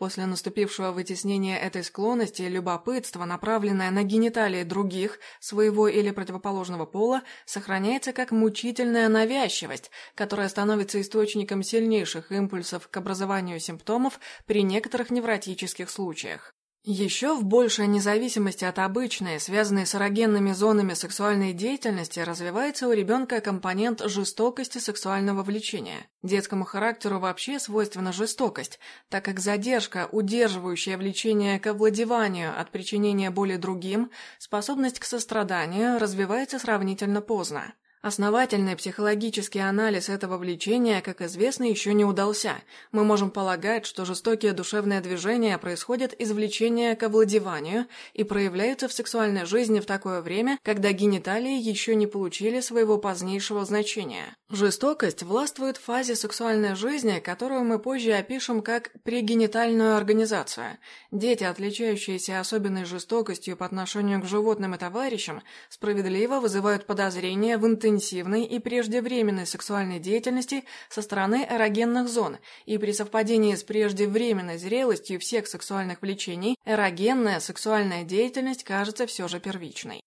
После наступившего вытеснения этой склонности, любопытство, направленное на гениталии других, своего или противоположного пола, сохраняется как мучительная навязчивость, которая становится источником сильнейших импульсов к образованию симптомов при некоторых невротических случаях. Еще в большей независимости от обычной, связанной с эрогенными зонами сексуальной деятельности, развивается у ребенка компонент жестокости сексуального влечения. Детскому характеру вообще свойственна жестокость, так как задержка, удерживающая влечение к овладеванию от причинения боли другим, способность к состраданию развивается сравнительно поздно. Основательный психологический анализ этого влечения, как известно, еще не удался. Мы можем полагать, что жестокие душевные движения происходят из влечения к овладеванию и проявляются в сексуальной жизни в такое время, когда гениталии еще не получили своего позднейшего значения. Жестокость властвует в фазе сексуальной жизни, которую мы позже опишем как прегенитальную организацию. Дети, отличающиеся особенной жестокостью по отношению к животным и товарищам, справедливо вызывают подозрения в интенсивной и преждевременной сексуальной деятельности со стороны эрогенных зон, и при совпадении с преждевременной зрелостью всех сексуальных влечений эрогенная сексуальная деятельность кажется все же первичной.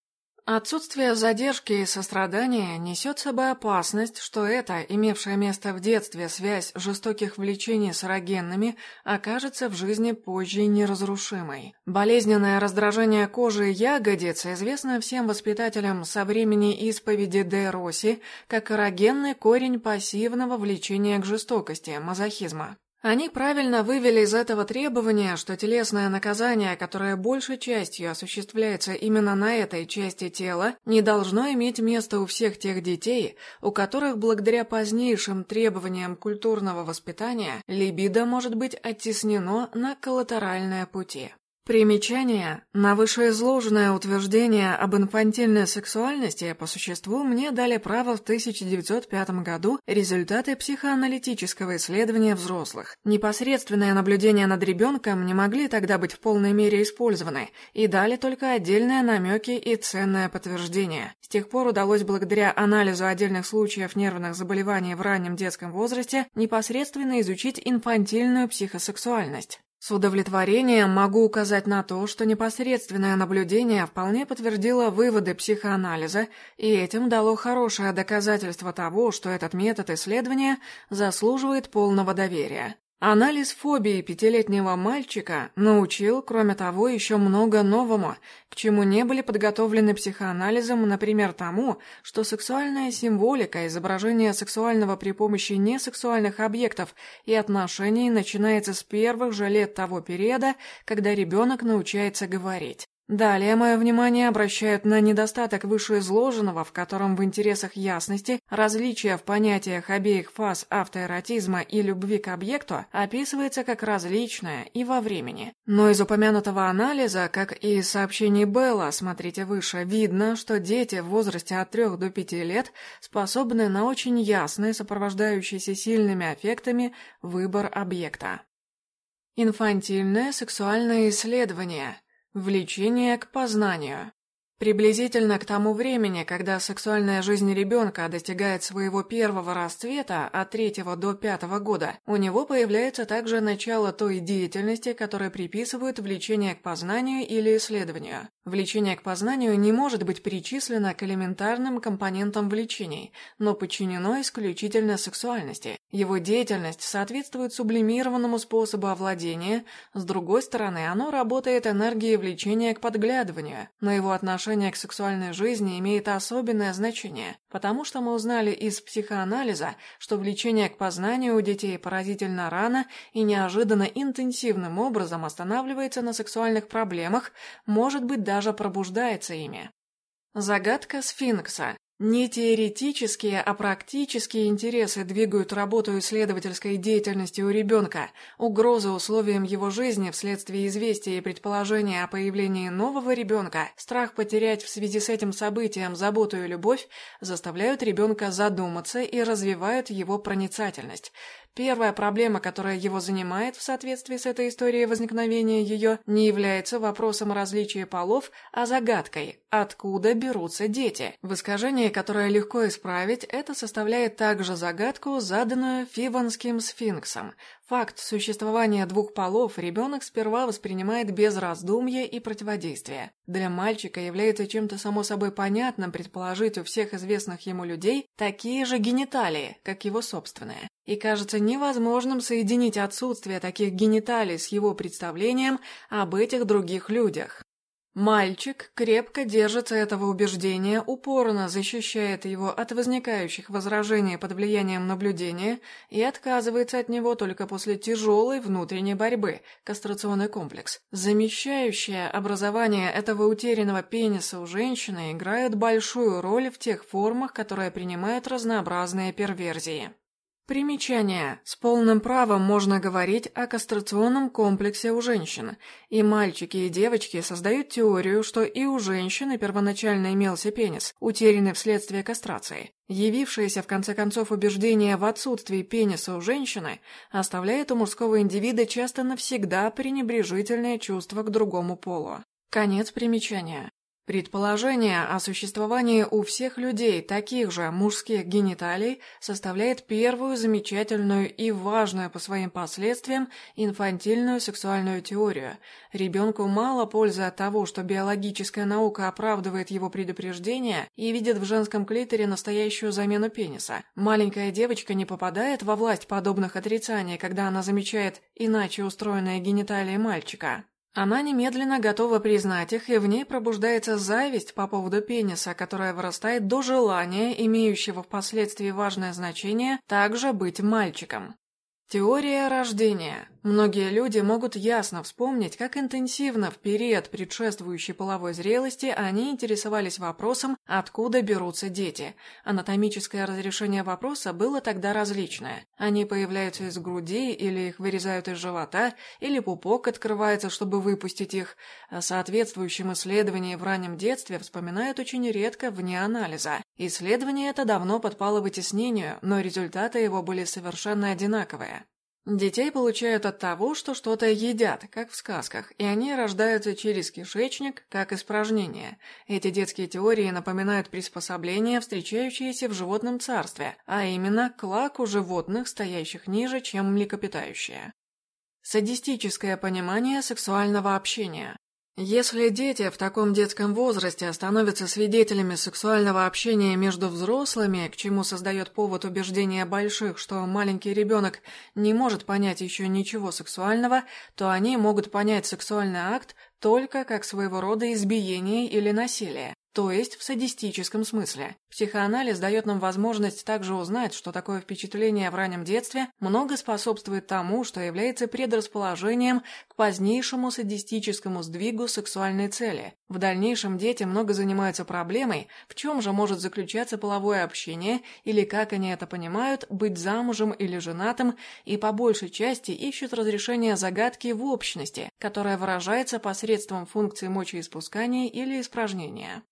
Отсутствие задержки и сострадания несет с собой опасность, что эта, имевшая место в детстве, связь жестоких влечений с эрогенными, окажется в жизни позже неразрушимой. Болезненное раздражение кожи ягодиц известно всем воспитателям со времени исповеди Де Росси как эрогенный корень пассивного влечения к жестокости, мазохизма. Они правильно вывели из этого требования, что телесное наказание, которое большей частью осуществляется именно на этой части тела, не должно иметь места у всех тех детей, у которых благодаря позднейшим требованиям культурного воспитания либидо может быть оттеснено на коллатеральные пути. Примечание. На вышеизложенное утверждение об инфантильной сексуальности по существу мне дали право в 1905 году результаты психоаналитического исследования взрослых. Непосредственное наблюдение над ребенком не могли тогда быть в полной мере использованы и дали только отдельные намеки и ценное подтверждение. С тех пор удалось благодаря анализу отдельных случаев нервных заболеваний в раннем детском возрасте непосредственно изучить инфантильную психосексуальность. С удовлетворением могу указать на то, что непосредственное наблюдение вполне подтвердило выводы психоанализа, и этим дало хорошее доказательство того, что этот метод исследования заслуживает полного доверия. Анализ фобии пятилетнего мальчика научил, кроме того, еще много новому, к чему не были подготовлены психоанализом, например, тому, что сексуальная символика, изображение сексуального при помощи несексуальных объектов и отношений начинается с первых же лет того периода, когда ребенок научается говорить. Далее мое внимание обращают на недостаток вышеизложенного, в котором в интересах ясности различия в понятиях обеих фаз автоэротизма и любви к объекту описывается как различное и во времени. Но из упомянутого анализа, как и из сообщений Белла, смотрите выше, видно, что дети в возрасте от 3 до 5 лет способны на очень ясный, сопровождающийся сильными аффектами, выбор объекта. Инфантильное сексуальное исследование – Влечение к познанию. Приблизительно к тому времени, когда сексуальная жизнь ребенка достигает своего первого расцвета от третьего до пятого года, у него появляется также начало той деятельности, которая приписывают влечение к познанию или исследованию. Влечение к познанию не может быть причислено к элементарным компонентам влечений, но подчинено исключительно сексуальности. Его деятельность соответствует сублимированному способу овладения, с другой стороны, оно работает энергией влечения к подглядыванию, но его отношение к сексуальной жизни имеет особенное значение, потому что мы узнали из психоанализа, что влечение к познанию у детей поразительно рано и неожиданно интенсивным образом останавливается на сексуальных проблемах, может быть даже пробуждается ими. Загадка сфинкса. Не теоретические, а практические интересы двигают работу исследовательской деятельности у ребенка. Угрозы условиям его жизни вследствие известия и предположения о появлении нового ребенка, страх потерять в связи с этим событием заботу и любовь заставляют ребенка задуматься и развивают его проницательность. Первая проблема, которая его занимает в соответствии с этой историей возникновения ее, не является вопросом различия полов, а загадкой «Откуда берутся дети?». В искажении, которое легко исправить, это составляет также загадку, заданную Фиванским сфинксом. Факт существования двух полов ребенок сперва воспринимает без раздумья и противодействия. Для мальчика является чем-то само собой понятным предположить у всех известных ему людей такие же гениталии, как его собственные. И кажется невозможным соединить отсутствие таких гениталий с его представлением об этих других людях. Мальчик крепко держится этого убеждения, упорно защищает его от возникающих возражений под влиянием наблюдения и отказывается от него только после тяжелой внутренней борьбы, кастрационный комплекс. Замещающее образование этого утерянного пениса у женщины играет большую роль в тех формах, которые принимают разнообразные перверзии. Примечание. С полным правом можно говорить о кастрационном комплексе у женщин. И мальчики, и девочки создают теорию, что и у женщины первоначально имелся пенис, утерянный вследствие кастрации. Явившееся в конце концов убеждение в отсутствии пениса у женщины оставляет у мужского индивида часто навсегда пренебрежительное чувство к другому полу. Конец примечания. Предположение о существовании у всех людей таких же мужских гениталий составляет первую замечательную и важную по своим последствиям инфантильную сексуальную теорию. Ребенку мало пользы от того, что биологическая наука оправдывает его предупреждения и видит в женском клиторе настоящую замену пениса. Маленькая девочка не попадает во власть подобных отрицаний, когда она замечает иначе устроенные гениталии мальчика. Она немедленно готова признать их, и в ней пробуждается зависть по поводу пениса, которая вырастает до желания, имеющего впоследствии важное значение, также быть мальчиком. Теория рождения. Многие люди могут ясно вспомнить, как интенсивно в период предшествующей половой зрелости они интересовались вопросом, откуда берутся дети. Анатомическое разрешение вопроса было тогда различное. Они появляются из груди, или их вырезают из живота, или пупок открывается, чтобы выпустить их. О соответствующем исследовании в раннем детстве вспоминают очень редко вне анализа. Исследование это давно подпало вытеснению, но результаты его были совершенно одинаковые. Детей получают от того, что что-то едят, как в сказках, и они рождаются через кишечник, как испражнение. Эти детские теории напоминают приспособления, встречающиеся в животном царстве, а именно клак у животных, стоящих ниже, чем млекопитающие. Садистическое понимание сексуального общения. Если дети в таком детском возрасте становятся свидетелями сексуального общения между взрослыми, к чему создает повод убеждения больших, что маленький ребенок не может понять еще ничего сексуального, то они могут понять сексуальный акт только как своего рода избиение или насилие то есть в садистическом смысле. Психоанализ дает нам возможность также узнать, что такое впечатление в раннем детстве много способствует тому, что является предрасположением к позднейшему садистическому сдвигу сексуальной цели. В дальнейшем дети много занимаются проблемой, в чем же может заключаться половое общение, или как они это понимают, быть замужем или женатым, и по большей части ищут разрешение загадки в общности, которая выражается посредством функции мочеиспускания или испражнения.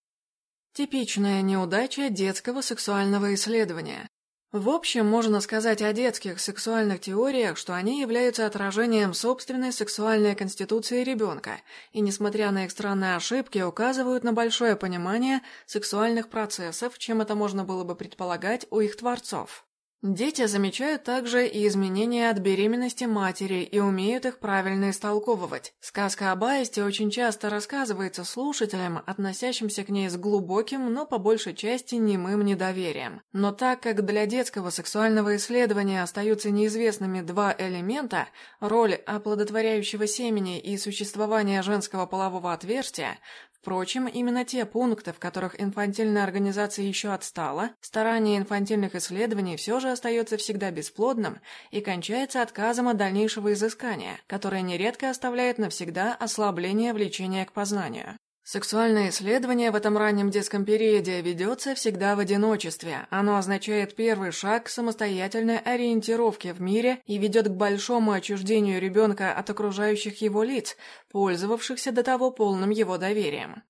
Типичная неудача детского сексуального исследования. В общем, можно сказать о детских сексуальных теориях, что они являются отражением собственной сексуальной конституции ребенка, и, несмотря на их странные ошибки, указывают на большое понимание сексуальных процессов, чем это можно было бы предполагать у их творцов. Дети замечают также и изменения от беременности матери и умеют их правильно истолковывать. Сказка об Аисте очень часто рассказывается слушателям, относящимся к ней с глубоким, но по большей части немым недоверием. Но так как для детского сексуального исследования остаются неизвестными два элемента – роль оплодотворяющего семени и существование женского полового отверстия, Впрочем, именно те пункты, в которых инфантильная организация еще отстала, старание инфантильных исследований все же остается всегда бесплодным и кончается отказом от дальнейшего изыскания, которое нередко оставляет навсегда ослабление влечения к познанию. Сексуальное исследование в этом раннем детском периоде ведется всегда в одиночестве. Оно означает первый шаг к самостоятельной ориентировке в мире и ведет к большому отчуждению ребенка от окружающих его лиц, пользовавшихся до того полным его доверием.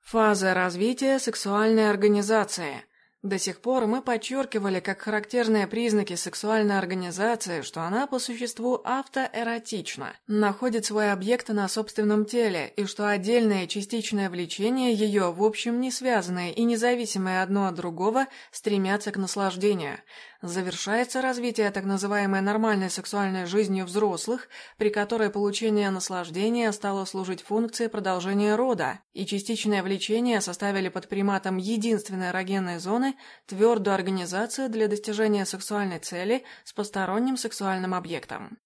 Фаза развития сексуальной организации – до сих пор мы подчеркивали как характерные признаки сексуальной организации, что она по существу автоэротична, находит свой объект на собственном теле, и что отдельное частичное влечение ее, в общем, не связанное и независимое одно от другого, стремятся к наслаждению – Завершается развитие так называемой нормальной сексуальной жизнью взрослых, при которой получение наслаждения стало служить функции продолжения рода, и частичное влечение составили под приматом единственной эрогенной зоны твердую организацию для достижения сексуальной цели с посторонним сексуальным объектом.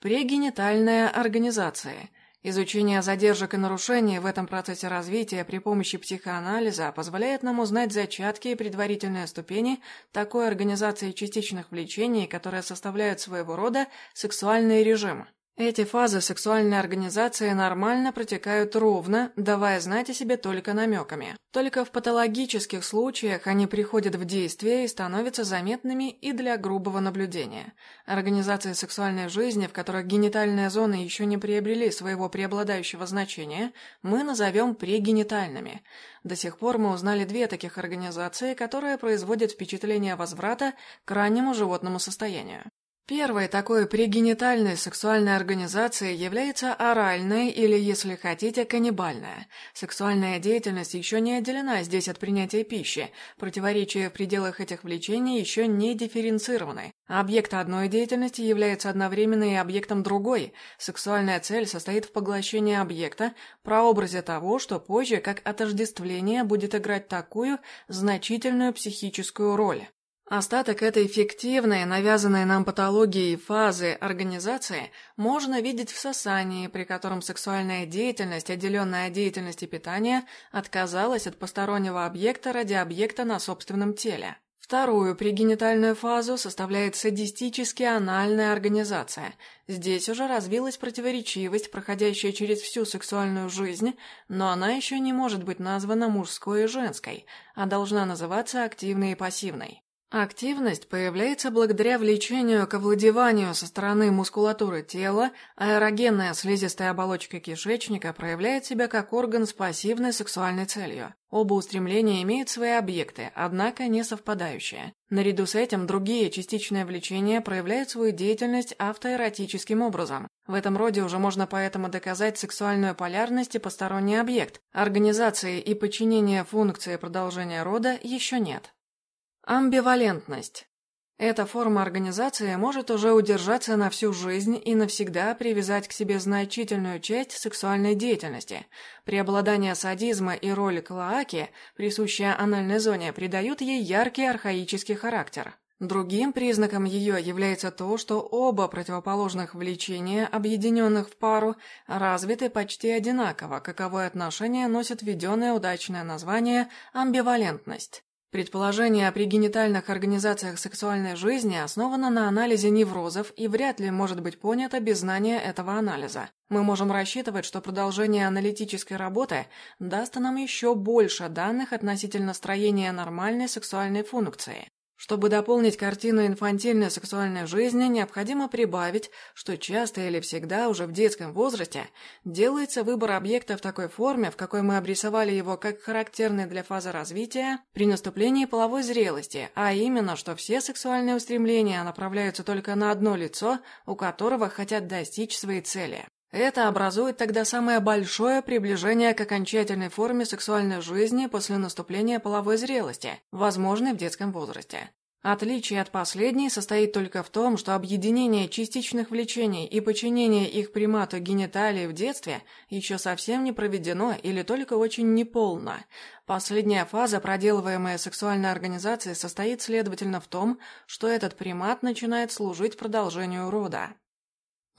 Прегенитальная организация – Изучение задержек и нарушений в этом процессе развития при помощи психоанализа позволяет нам узнать зачатки и предварительные ступени такой организации частичных влечений, которые составляют своего рода сексуальный режим. Эти фазы сексуальной организации нормально протекают ровно, давая знать о себе только намеками. Только в патологических случаях они приходят в действие и становятся заметными и для грубого наблюдения. Организации сексуальной жизни, в которых генитальные зоны еще не приобрели своего преобладающего значения, мы назовем прегенитальными. До сих пор мы узнали две таких организации, которые производят впечатление возврата к раннему животному состоянию. Первой такой прегенитальной сексуальной организацией является оральная или, если хотите, каннибальная. Сексуальная деятельность еще не отделена здесь от принятия пищи, противоречия в пределах этих влечений еще не дифференцированы. Объект одной деятельности является одновременно и объектом другой. Сексуальная цель состоит в поглощении объекта, прообразе того, что позже, как отождествление, будет играть такую значительную психическую роль. Остаток этой фиктивной, навязанной нам патологией фазы организации можно видеть в сосании, при котором сексуальная деятельность, отделенная от деятельности питания, отказалась от постороннего объекта ради объекта на собственном теле Вторую пригенитальную фазу составляет садистически-анальная организация. Здесь уже развилась противоречивость, проходящая через всю сексуальную жизнь, но она еще не может быть названа мужской и женской, а должна называться активной и пассивной. Активность появляется благодаря влечению к овладеванию со стороны мускулатуры тела, аэрогенная слизистая оболочка кишечника проявляет себя как орган с пассивной сексуальной целью. Оба устремления имеют свои объекты, однако не совпадающие. Наряду с этим другие частичные влечения проявляют свою деятельность автоэротическим образом. В этом роде уже можно поэтому доказать сексуальную полярность и посторонний объект. Организации и подчинения функции продолжения рода еще нет. Амбивалентность. Эта форма организации может уже удержаться на всю жизнь и навсегда привязать к себе значительную часть сексуальной деятельности. Преобладание садизма и роль клоаки, присущая анальной зоне, придают ей яркий архаический характер. Другим признаком ее является то, что оба противоположных влечения, объединенных в пару, развиты почти одинаково, каковое отношение носит введенное удачное название «амбивалентность». Предположение о пригенитальных организациях сексуальной жизни основано на анализе неврозов и вряд ли может быть понято без знания этого анализа. Мы можем рассчитывать, что продолжение аналитической работы даст нам еще больше данных относительно строения нормальной сексуальной функции. Чтобы дополнить картину инфантильной сексуальной жизни, необходимо прибавить, что часто или всегда уже в детском возрасте делается выбор объекта в такой форме, в какой мы обрисовали его как характерный для фазы развития при наступлении половой зрелости, а именно, что все сексуальные устремления направляются только на одно лицо, у которого хотят достичь своей цели. Это образует тогда самое большое приближение к окончательной форме сексуальной жизни после наступления половой зрелости, возможной в детском возрасте. Отличие от последней состоит только в том, что объединение частичных влечений и подчинение их примату гениталии в детстве еще совсем не проведено или только очень неполно. Последняя фаза, проделываемая сексуальной организацией, состоит, следовательно, в том, что этот примат начинает служить продолжению рода.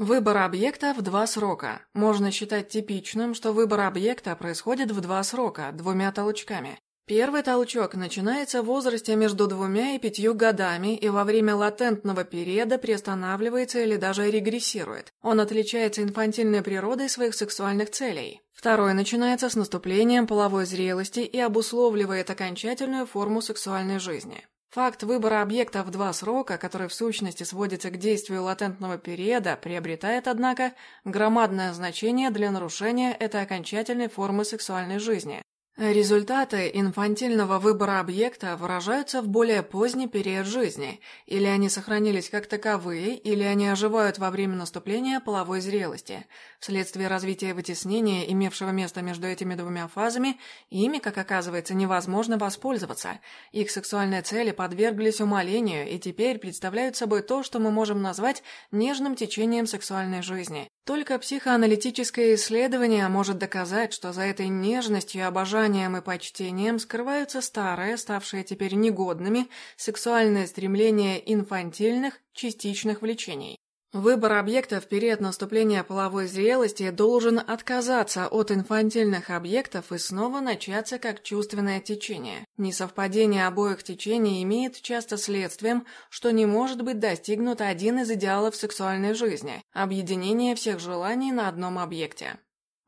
Выбор объекта в два срока. Можно считать типичным, что выбор объекта происходит в два срока, двумя толчками. Первый толчок начинается в возрасте между двумя и пятью годами и во время латентного периода приостанавливается или даже регрессирует. Он отличается инфантильной природой своих сексуальных целей. Второй начинается с наступлением половой зрелости и обусловливает окончательную форму сексуальной жизни. Факт выбора объекта в два срока, который в сущности сводится к действию латентного периода, приобретает, однако, громадное значение для нарушения этой окончательной формы сексуальной жизни. Результаты инфантильного выбора объекта выражаются в более поздний период жизни, или они сохранились как таковые, или они оживают во время наступления половой зрелости. Вследствие развития вытеснения, имевшего место между этими двумя фазами, ими, как оказывается, невозможно воспользоваться. Их сексуальные цели подверглись умалению и теперь представляют собой то, что мы можем назвать нежным течением сексуальной жизни. Только психоаналитическое исследование может доказать, что за этой нежностью, обожанием и почтением скрываются старые, ставшие теперь негодными, сексуальные стремления инфантильных, частичных влечений. Выбор объекта в период наступления половой зрелости должен отказаться от инфантильных объектов и снова начаться как чувственное течение. Несовпадение обоих течений имеет часто следствием, что не может быть достигнут один из идеалов сексуальной жизни – объединение всех желаний на одном объекте.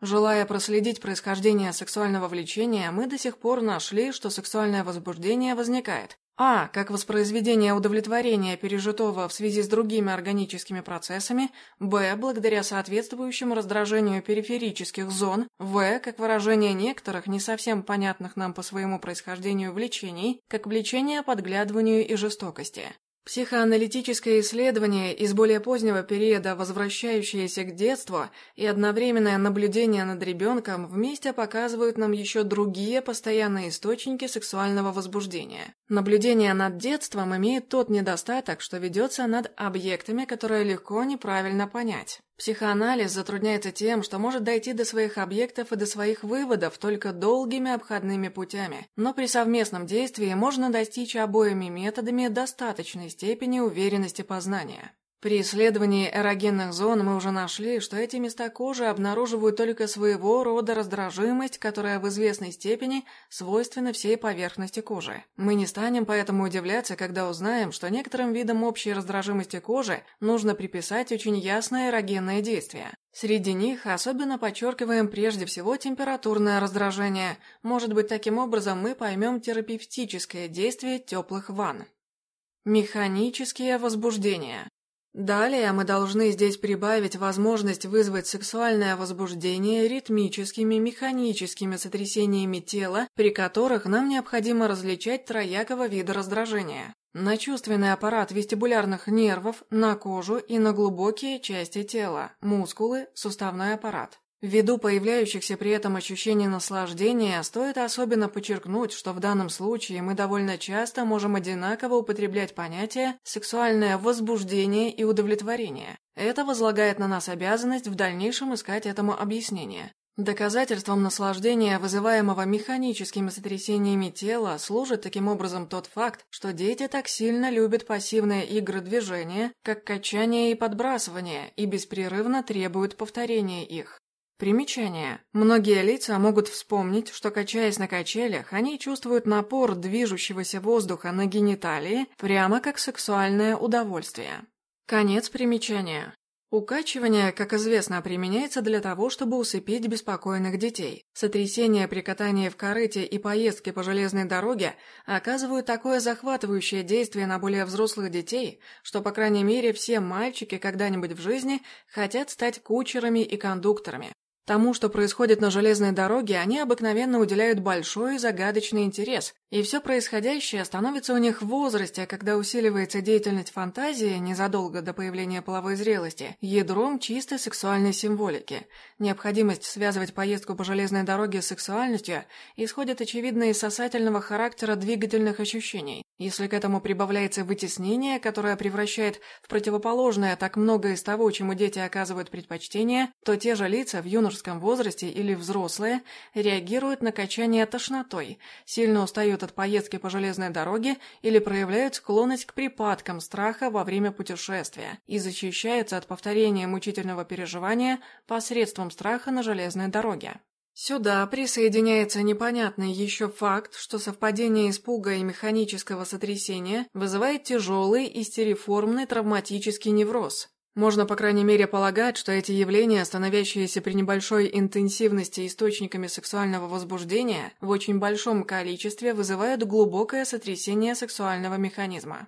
Желая проследить происхождение сексуального влечения, мы до сих пор нашли, что сексуальное возбуждение возникает, а. Как воспроизведение удовлетворения пережитого в связи с другими органическими процессами. Б. Благодаря соответствующему раздражению периферических зон. В. Как выражение некоторых, не совсем понятных нам по своему происхождению влечений, как влечение подглядыванию и жестокости. Психоаналитическое исследование из более позднего периода, возвращающееся к детству, и одновременное наблюдение над ребенком вместе показывают нам еще другие постоянные источники сексуального возбуждения. Наблюдение над детством имеет тот недостаток, что ведется над объектами, которые легко неправильно понять. Психоанализ затрудняется тем, что может дойти до своих объектов и до своих выводов только долгими обходными путями, но при совместном действии можно достичь обоими методами достаточной степени уверенности познания. При исследовании эрогенных зон мы уже нашли, что эти места кожи обнаруживают только своего рода раздражимость, которая в известной степени свойственна всей поверхности кожи. Мы не станем поэтому удивляться, когда узнаем, что некоторым видам общей раздражимости кожи нужно приписать очень ясное эрогенное действие. Среди них особенно подчеркиваем прежде всего температурное раздражение. Может быть, таким образом мы поймем терапевтическое действие теплых ванн. Механические возбуждения. Далее мы должны здесь прибавить возможность вызвать сексуальное возбуждение ритмическими механическими сотрясениями тела, при которых нам необходимо различать троякого вида раздражения. На чувственный аппарат вестибулярных нервов, на кожу и на глубокие части тела, мускулы, суставной аппарат. Ввиду появляющихся при этом ощущений наслаждения, стоит особенно подчеркнуть, что в данном случае мы довольно часто можем одинаково употреблять понятия «сексуальное возбуждение» и «удовлетворение». Это возлагает на нас обязанность в дальнейшем искать этому объяснение. Доказательством наслаждения, вызываемого механическими сотрясениями тела, служит таким образом тот факт, что дети так сильно любят пассивные игры движения, как качание и подбрасывание, и беспрерывно требуют повторения их. Примечание. Многие лица могут вспомнить, что, качаясь на качелях, они чувствуют напор движущегося воздуха на гениталии, прямо как сексуальное удовольствие. Конец примечания. Укачивание, как известно, применяется для того, чтобы усыпить беспокойных детей. Сотрясения при катании в корыте и поездке по железной дороге оказывают такое захватывающее действие на более взрослых детей, что, по крайней мере, все мальчики когда-нибудь в жизни хотят стать кучерами и кондукторами. Тому, что происходит на железной дороге, они обыкновенно уделяют большой и загадочный интерес, и все происходящее становится у них в возрасте, когда усиливается деятельность фантазии незадолго до появления половой зрелости, ядром чистой сексуальной символики. Необходимость связывать поездку по железной дороге с сексуальностью исходит очевидно из сосательного характера двигательных ощущений. Если к этому прибавляется вытеснение, которое превращает в противоположное так много из того, чему дети оказывают предпочтение, то те же лица в юношеском возрасте или взрослые реагируют на качание тошнотой, сильно устают от поездки по железной дороге или проявляют склонность к припадкам страха во время путешествия и защищаются от повторения мучительного переживания посредством страха на железной дороге. Сюда присоединяется непонятный еще факт, что совпадение испуга и механического сотрясения вызывает тяжелый истериформный травматический невроз, можно, по крайней мере, полагать, что эти явления, становящиеся при небольшой интенсивности источниками сексуального возбуждения, в очень большом количестве вызывают глубокое сотрясение сексуального механизма.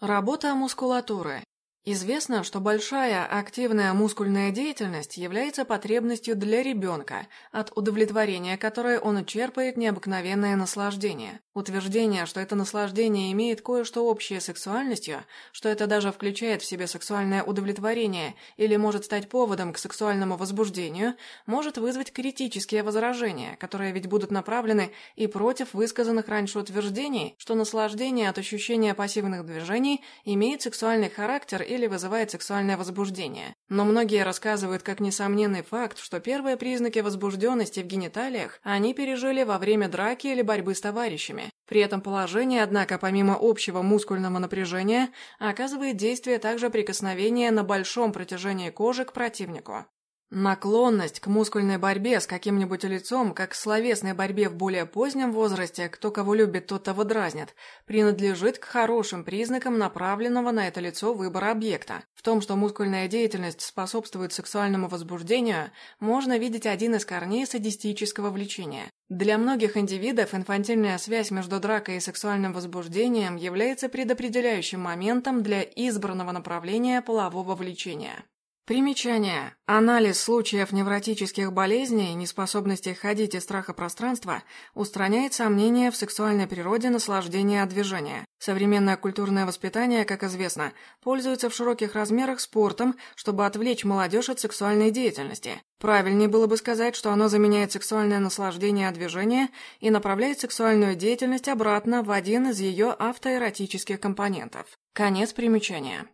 Работа мускулатуры. Известно, что большая активная мускульная деятельность является потребностью для ребенка, от удовлетворения которой он черпает необыкновенное наслаждение. Утверждение, что это наслаждение имеет кое-что общее с сексуальностью, что это даже включает в себе сексуальное удовлетворение или может стать поводом к сексуальному возбуждению, может вызвать критические возражения, которые ведь будут направлены и против высказанных раньше утверждений, что наслаждение от ощущения пассивных движений имеет сексуальный характер или вызывает сексуальное возбуждение. Но многие рассказывают как несомненный факт, что первые признаки возбужденности в гениталиях они пережили во время драки или борьбы с товарищами, при этом положение, однако, помимо общего мускульного напряжения, оказывает действие также прикосновения на большом протяжении кожи к противнику. Наклонность к мускульной борьбе с каким-нибудь лицом, как к словесной борьбе в более позднем возрасте, кто кого любит, тот того дразнит, принадлежит к хорошим признакам направленного на это лицо выбора объекта. В том, что мускульная деятельность способствует сексуальному возбуждению, можно видеть один из корней садистического влечения. Для многих индивидов инфантильная связь между дракой и сексуальным возбуждением является предопределяющим моментом для избранного направления полового влечения. Примечание. Анализ случаев невротических болезней, неспособности ходить и страха пространства устраняет сомнения в сексуальной природе наслаждения от движения. Современное культурное воспитание, как известно, пользуется в широких размерах спортом, чтобы отвлечь молодежь от сексуальной деятельности. Правильнее было бы сказать, что оно заменяет сексуальное наслаждение от движения и направляет сексуальную деятельность обратно в один из ее автоэротических компонентов. Конец примечания.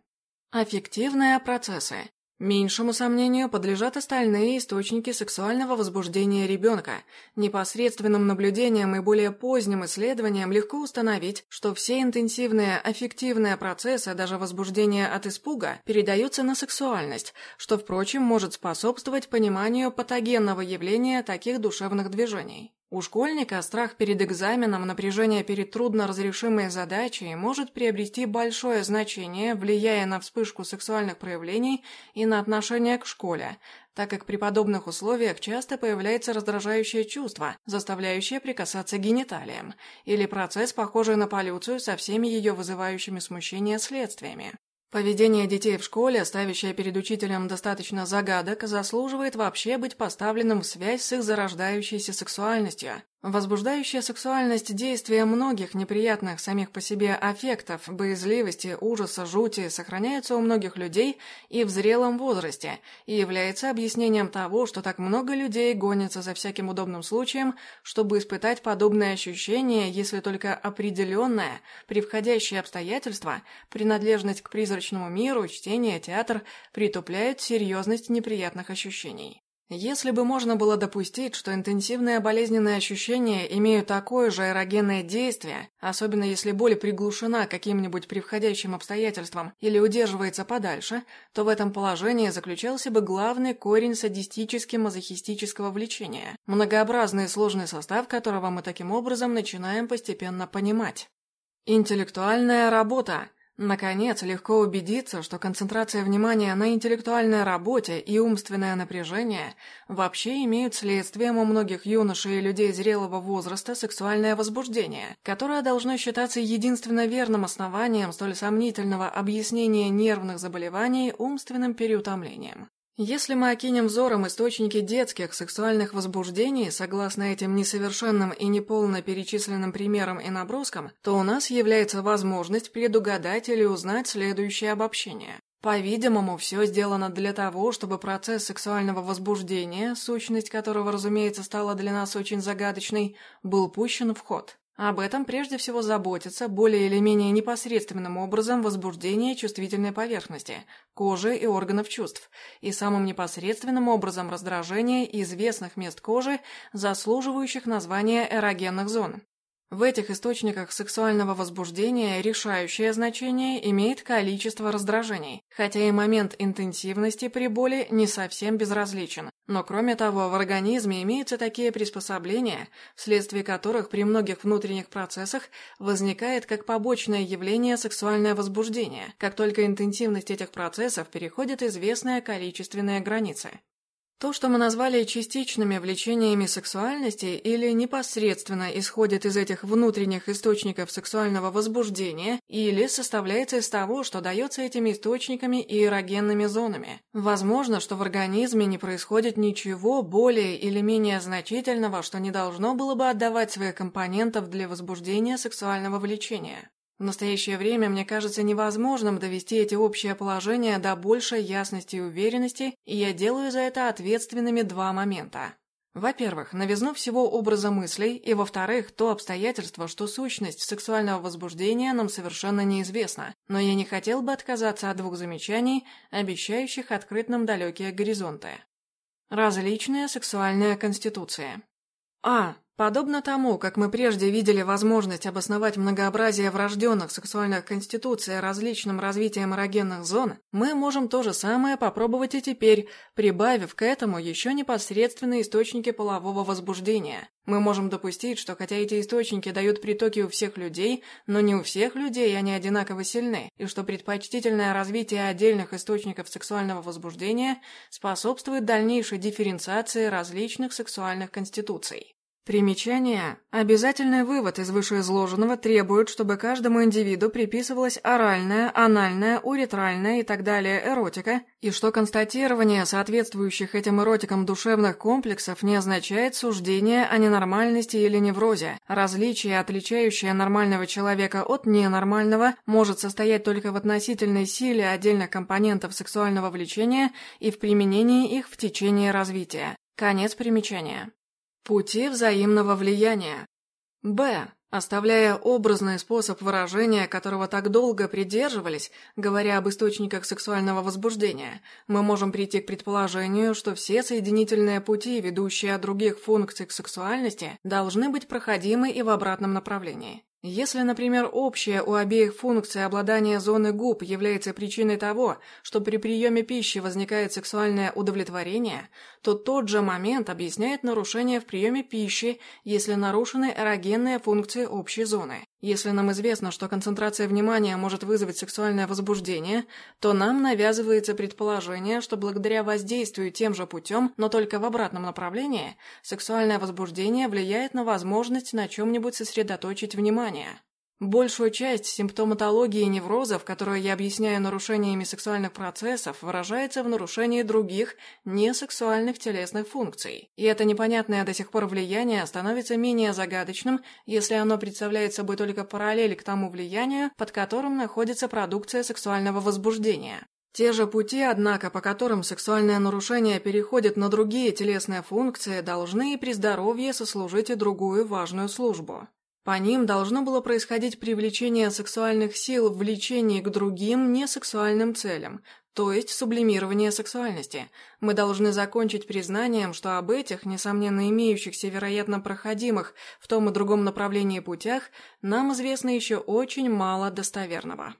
Аффективные процессы. Меньшему сомнению подлежат остальные источники сексуального возбуждения ребенка. Непосредственным наблюдением и более поздним исследованием легко установить, что все интенсивные аффективные процессы, даже возбуждение от испуга, передаются на сексуальность, что, впрочем, может способствовать пониманию патогенного явления таких душевных движений. У школьника страх перед экзаменом, напряжение перед трудноразрешимой задачей может приобрести большое значение, влияя на вспышку сексуальных проявлений и на отношение к школе, так как при подобных условиях часто появляется раздражающее чувство, заставляющее прикасаться гениталиям, или процесс, похожий на полюцию со всеми ее вызывающими смущение следствиями. Поведение детей в школе, ставящее перед учителем достаточно загадок, заслуживает вообще быть поставленным в связь с их зарождающейся сексуальностью, Возбуждающая сексуальность действия многих неприятных самих по себе аффектов, боязливости, ужаса, жути сохраняются у многих людей и в зрелом возрасте, и является объяснением того, что так много людей гонятся за всяким удобным случаем, чтобы испытать подобные ощущения, если только определенное, превходящее обстоятельства, принадлежность к призрачному миру, чтение, театр притупляют серьезность неприятных ощущений. Если бы можно было допустить, что интенсивные болезненные ощущения имеют такое же аэрогенное действие, особенно если боль приглушена каким-нибудь превходящим обстоятельством или удерживается подальше, то в этом положении заключался бы главный корень садистически-мазохистического влечения, многообразный и сложный состав которого мы таким образом начинаем постепенно понимать. Интеллектуальная работа – Наконец, легко убедиться, что концентрация внимания на интеллектуальной работе и умственное напряжение вообще имеют следствием у многих юношей и людей зрелого возраста сексуальное возбуждение, которое должно считаться единственно верным основанием столь сомнительного объяснения нервных заболеваний умственным переутомлением. Если мы окинем взором источники детских сексуальных возбуждений, согласно этим несовершенным и неполно перечисленным примерам и наброскам, то у нас является возможность предугадать или узнать следующее обобщение. По-видимому, все сделано для того, чтобы процесс сексуального возбуждения, сущность которого, разумеется, стала для нас очень загадочной, был пущен в ход. Об этом прежде всего заботится более или менее непосредственным образом возбуждение чувствительной поверхности, кожи и органов чувств, и самым непосредственным образом раздражение известных мест кожи, заслуживающих названия эрогенных зон. В этих источниках сексуального возбуждения решающее значение имеет количество раздражений, хотя и момент интенсивности при боли не совсем безразличен. Но кроме того, в организме имеются такие приспособления, вследствие которых при многих внутренних процессах возникает как побочное явление сексуальное возбуждение, как только интенсивность этих процессов переходит известные количественные границы. То, что мы назвали частичными влечениями сексуальности или непосредственно исходит из этих внутренних источников сексуального возбуждения, или составляется из того, что дается этими источниками и эрогенными зонами. Возможно, что в организме не происходит ничего более или менее значительного, что не должно было бы отдавать своих компонентов для возбуждения сексуального влечения. В настоящее время мне кажется невозможным довести эти общие положения до большей ясности и уверенности, и я делаю за это ответственными два момента. Во-первых, новизну всего образа мыслей, и во-вторых, то обстоятельство, что сущность сексуального возбуждения нам совершенно неизвестна, но я не хотел бы отказаться от двух замечаний, обещающих открыть нам далекие горизонты. Различная сексуальная конституция. А. Подобно тому, как мы прежде видели возможность обосновать многообразие врожденных сексуальных конституций различным развитием эрогенных зон, мы можем то же самое попробовать и теперь, прибавив к этому еще непосредственные источники полового возбуждения. Мы можем допустить, что хотя эти источники дают притоки у всех людей, но не у всех людей они одинаково сильны, и что предпочтительное развитие отдельных источников сексуального возбуждения способствует дальнейшей дифференциации различных сексуальных конституций. Примечание. Обязательный вывод из вышеизложенного требует, чтобы каждому индивиду приписывалась оральная, анальная, уретральная и так далее эротика, и что констатирование соответствующих этим эротикам душевных комплексов не означает суждение о ненормальности или неврозе. Различие, отличающее нормального человека от ненормального, может состоять только в относительной силе отдельных компонентов сексуального влечения и в применении их в течение развития. Конец примечания. Пути взаимного влияния. Б. Оставляя образный способ выражения, которого так долго придерживались, говоря об источниках сексуального возбуждения, мы можем прийти к предположению, что все соединительные пути, ведущие от других функций к сексуальности, должны быть проходимы и в обратном направлении. Если, например, общая у обеих функция обладания зоны губ является причиной того, что при приеме пищи возникает сексуальное удовлетворение, то тот же момент объясняет нарушение в приеме пищи, если нарушены эрогенные функции общей зоны. Если нам известно, что концентрация внимания может вызвать сексуальное возбуждение, то нам навязывается предположение, что благодаря воздействию тем же путем, но только в обратном направлении, сексуальное возбуждение влияет на возможность на чем-нибудь сосредоточить внимание. Большую часть симптоматологии неврозов, которую я объясняю нарушениями сексуальных процессов, выражается в нарушении других, несексуальных телесных функций. И это непонятное до сих пор влияние становится менее загадочным, если оно представляет собой только параллель к тому влиянию, под которым находится продукция сексуального возбуждения. Те же пути, однако, по которым сексуальное нарушение переходит на другие телесные функции, должны и при здоровье сослужить и другую важную службу. По ним должно было происходить привлечение сексуальных сил в влечении к другим несексуальным целям, то есть сублимирование сексуальности. Мы должны закончить признанием, что об этих, несомненно имеющихся, вероятно, проходимых в том и другом направлении путях, нам известно еще очень мало достоверного.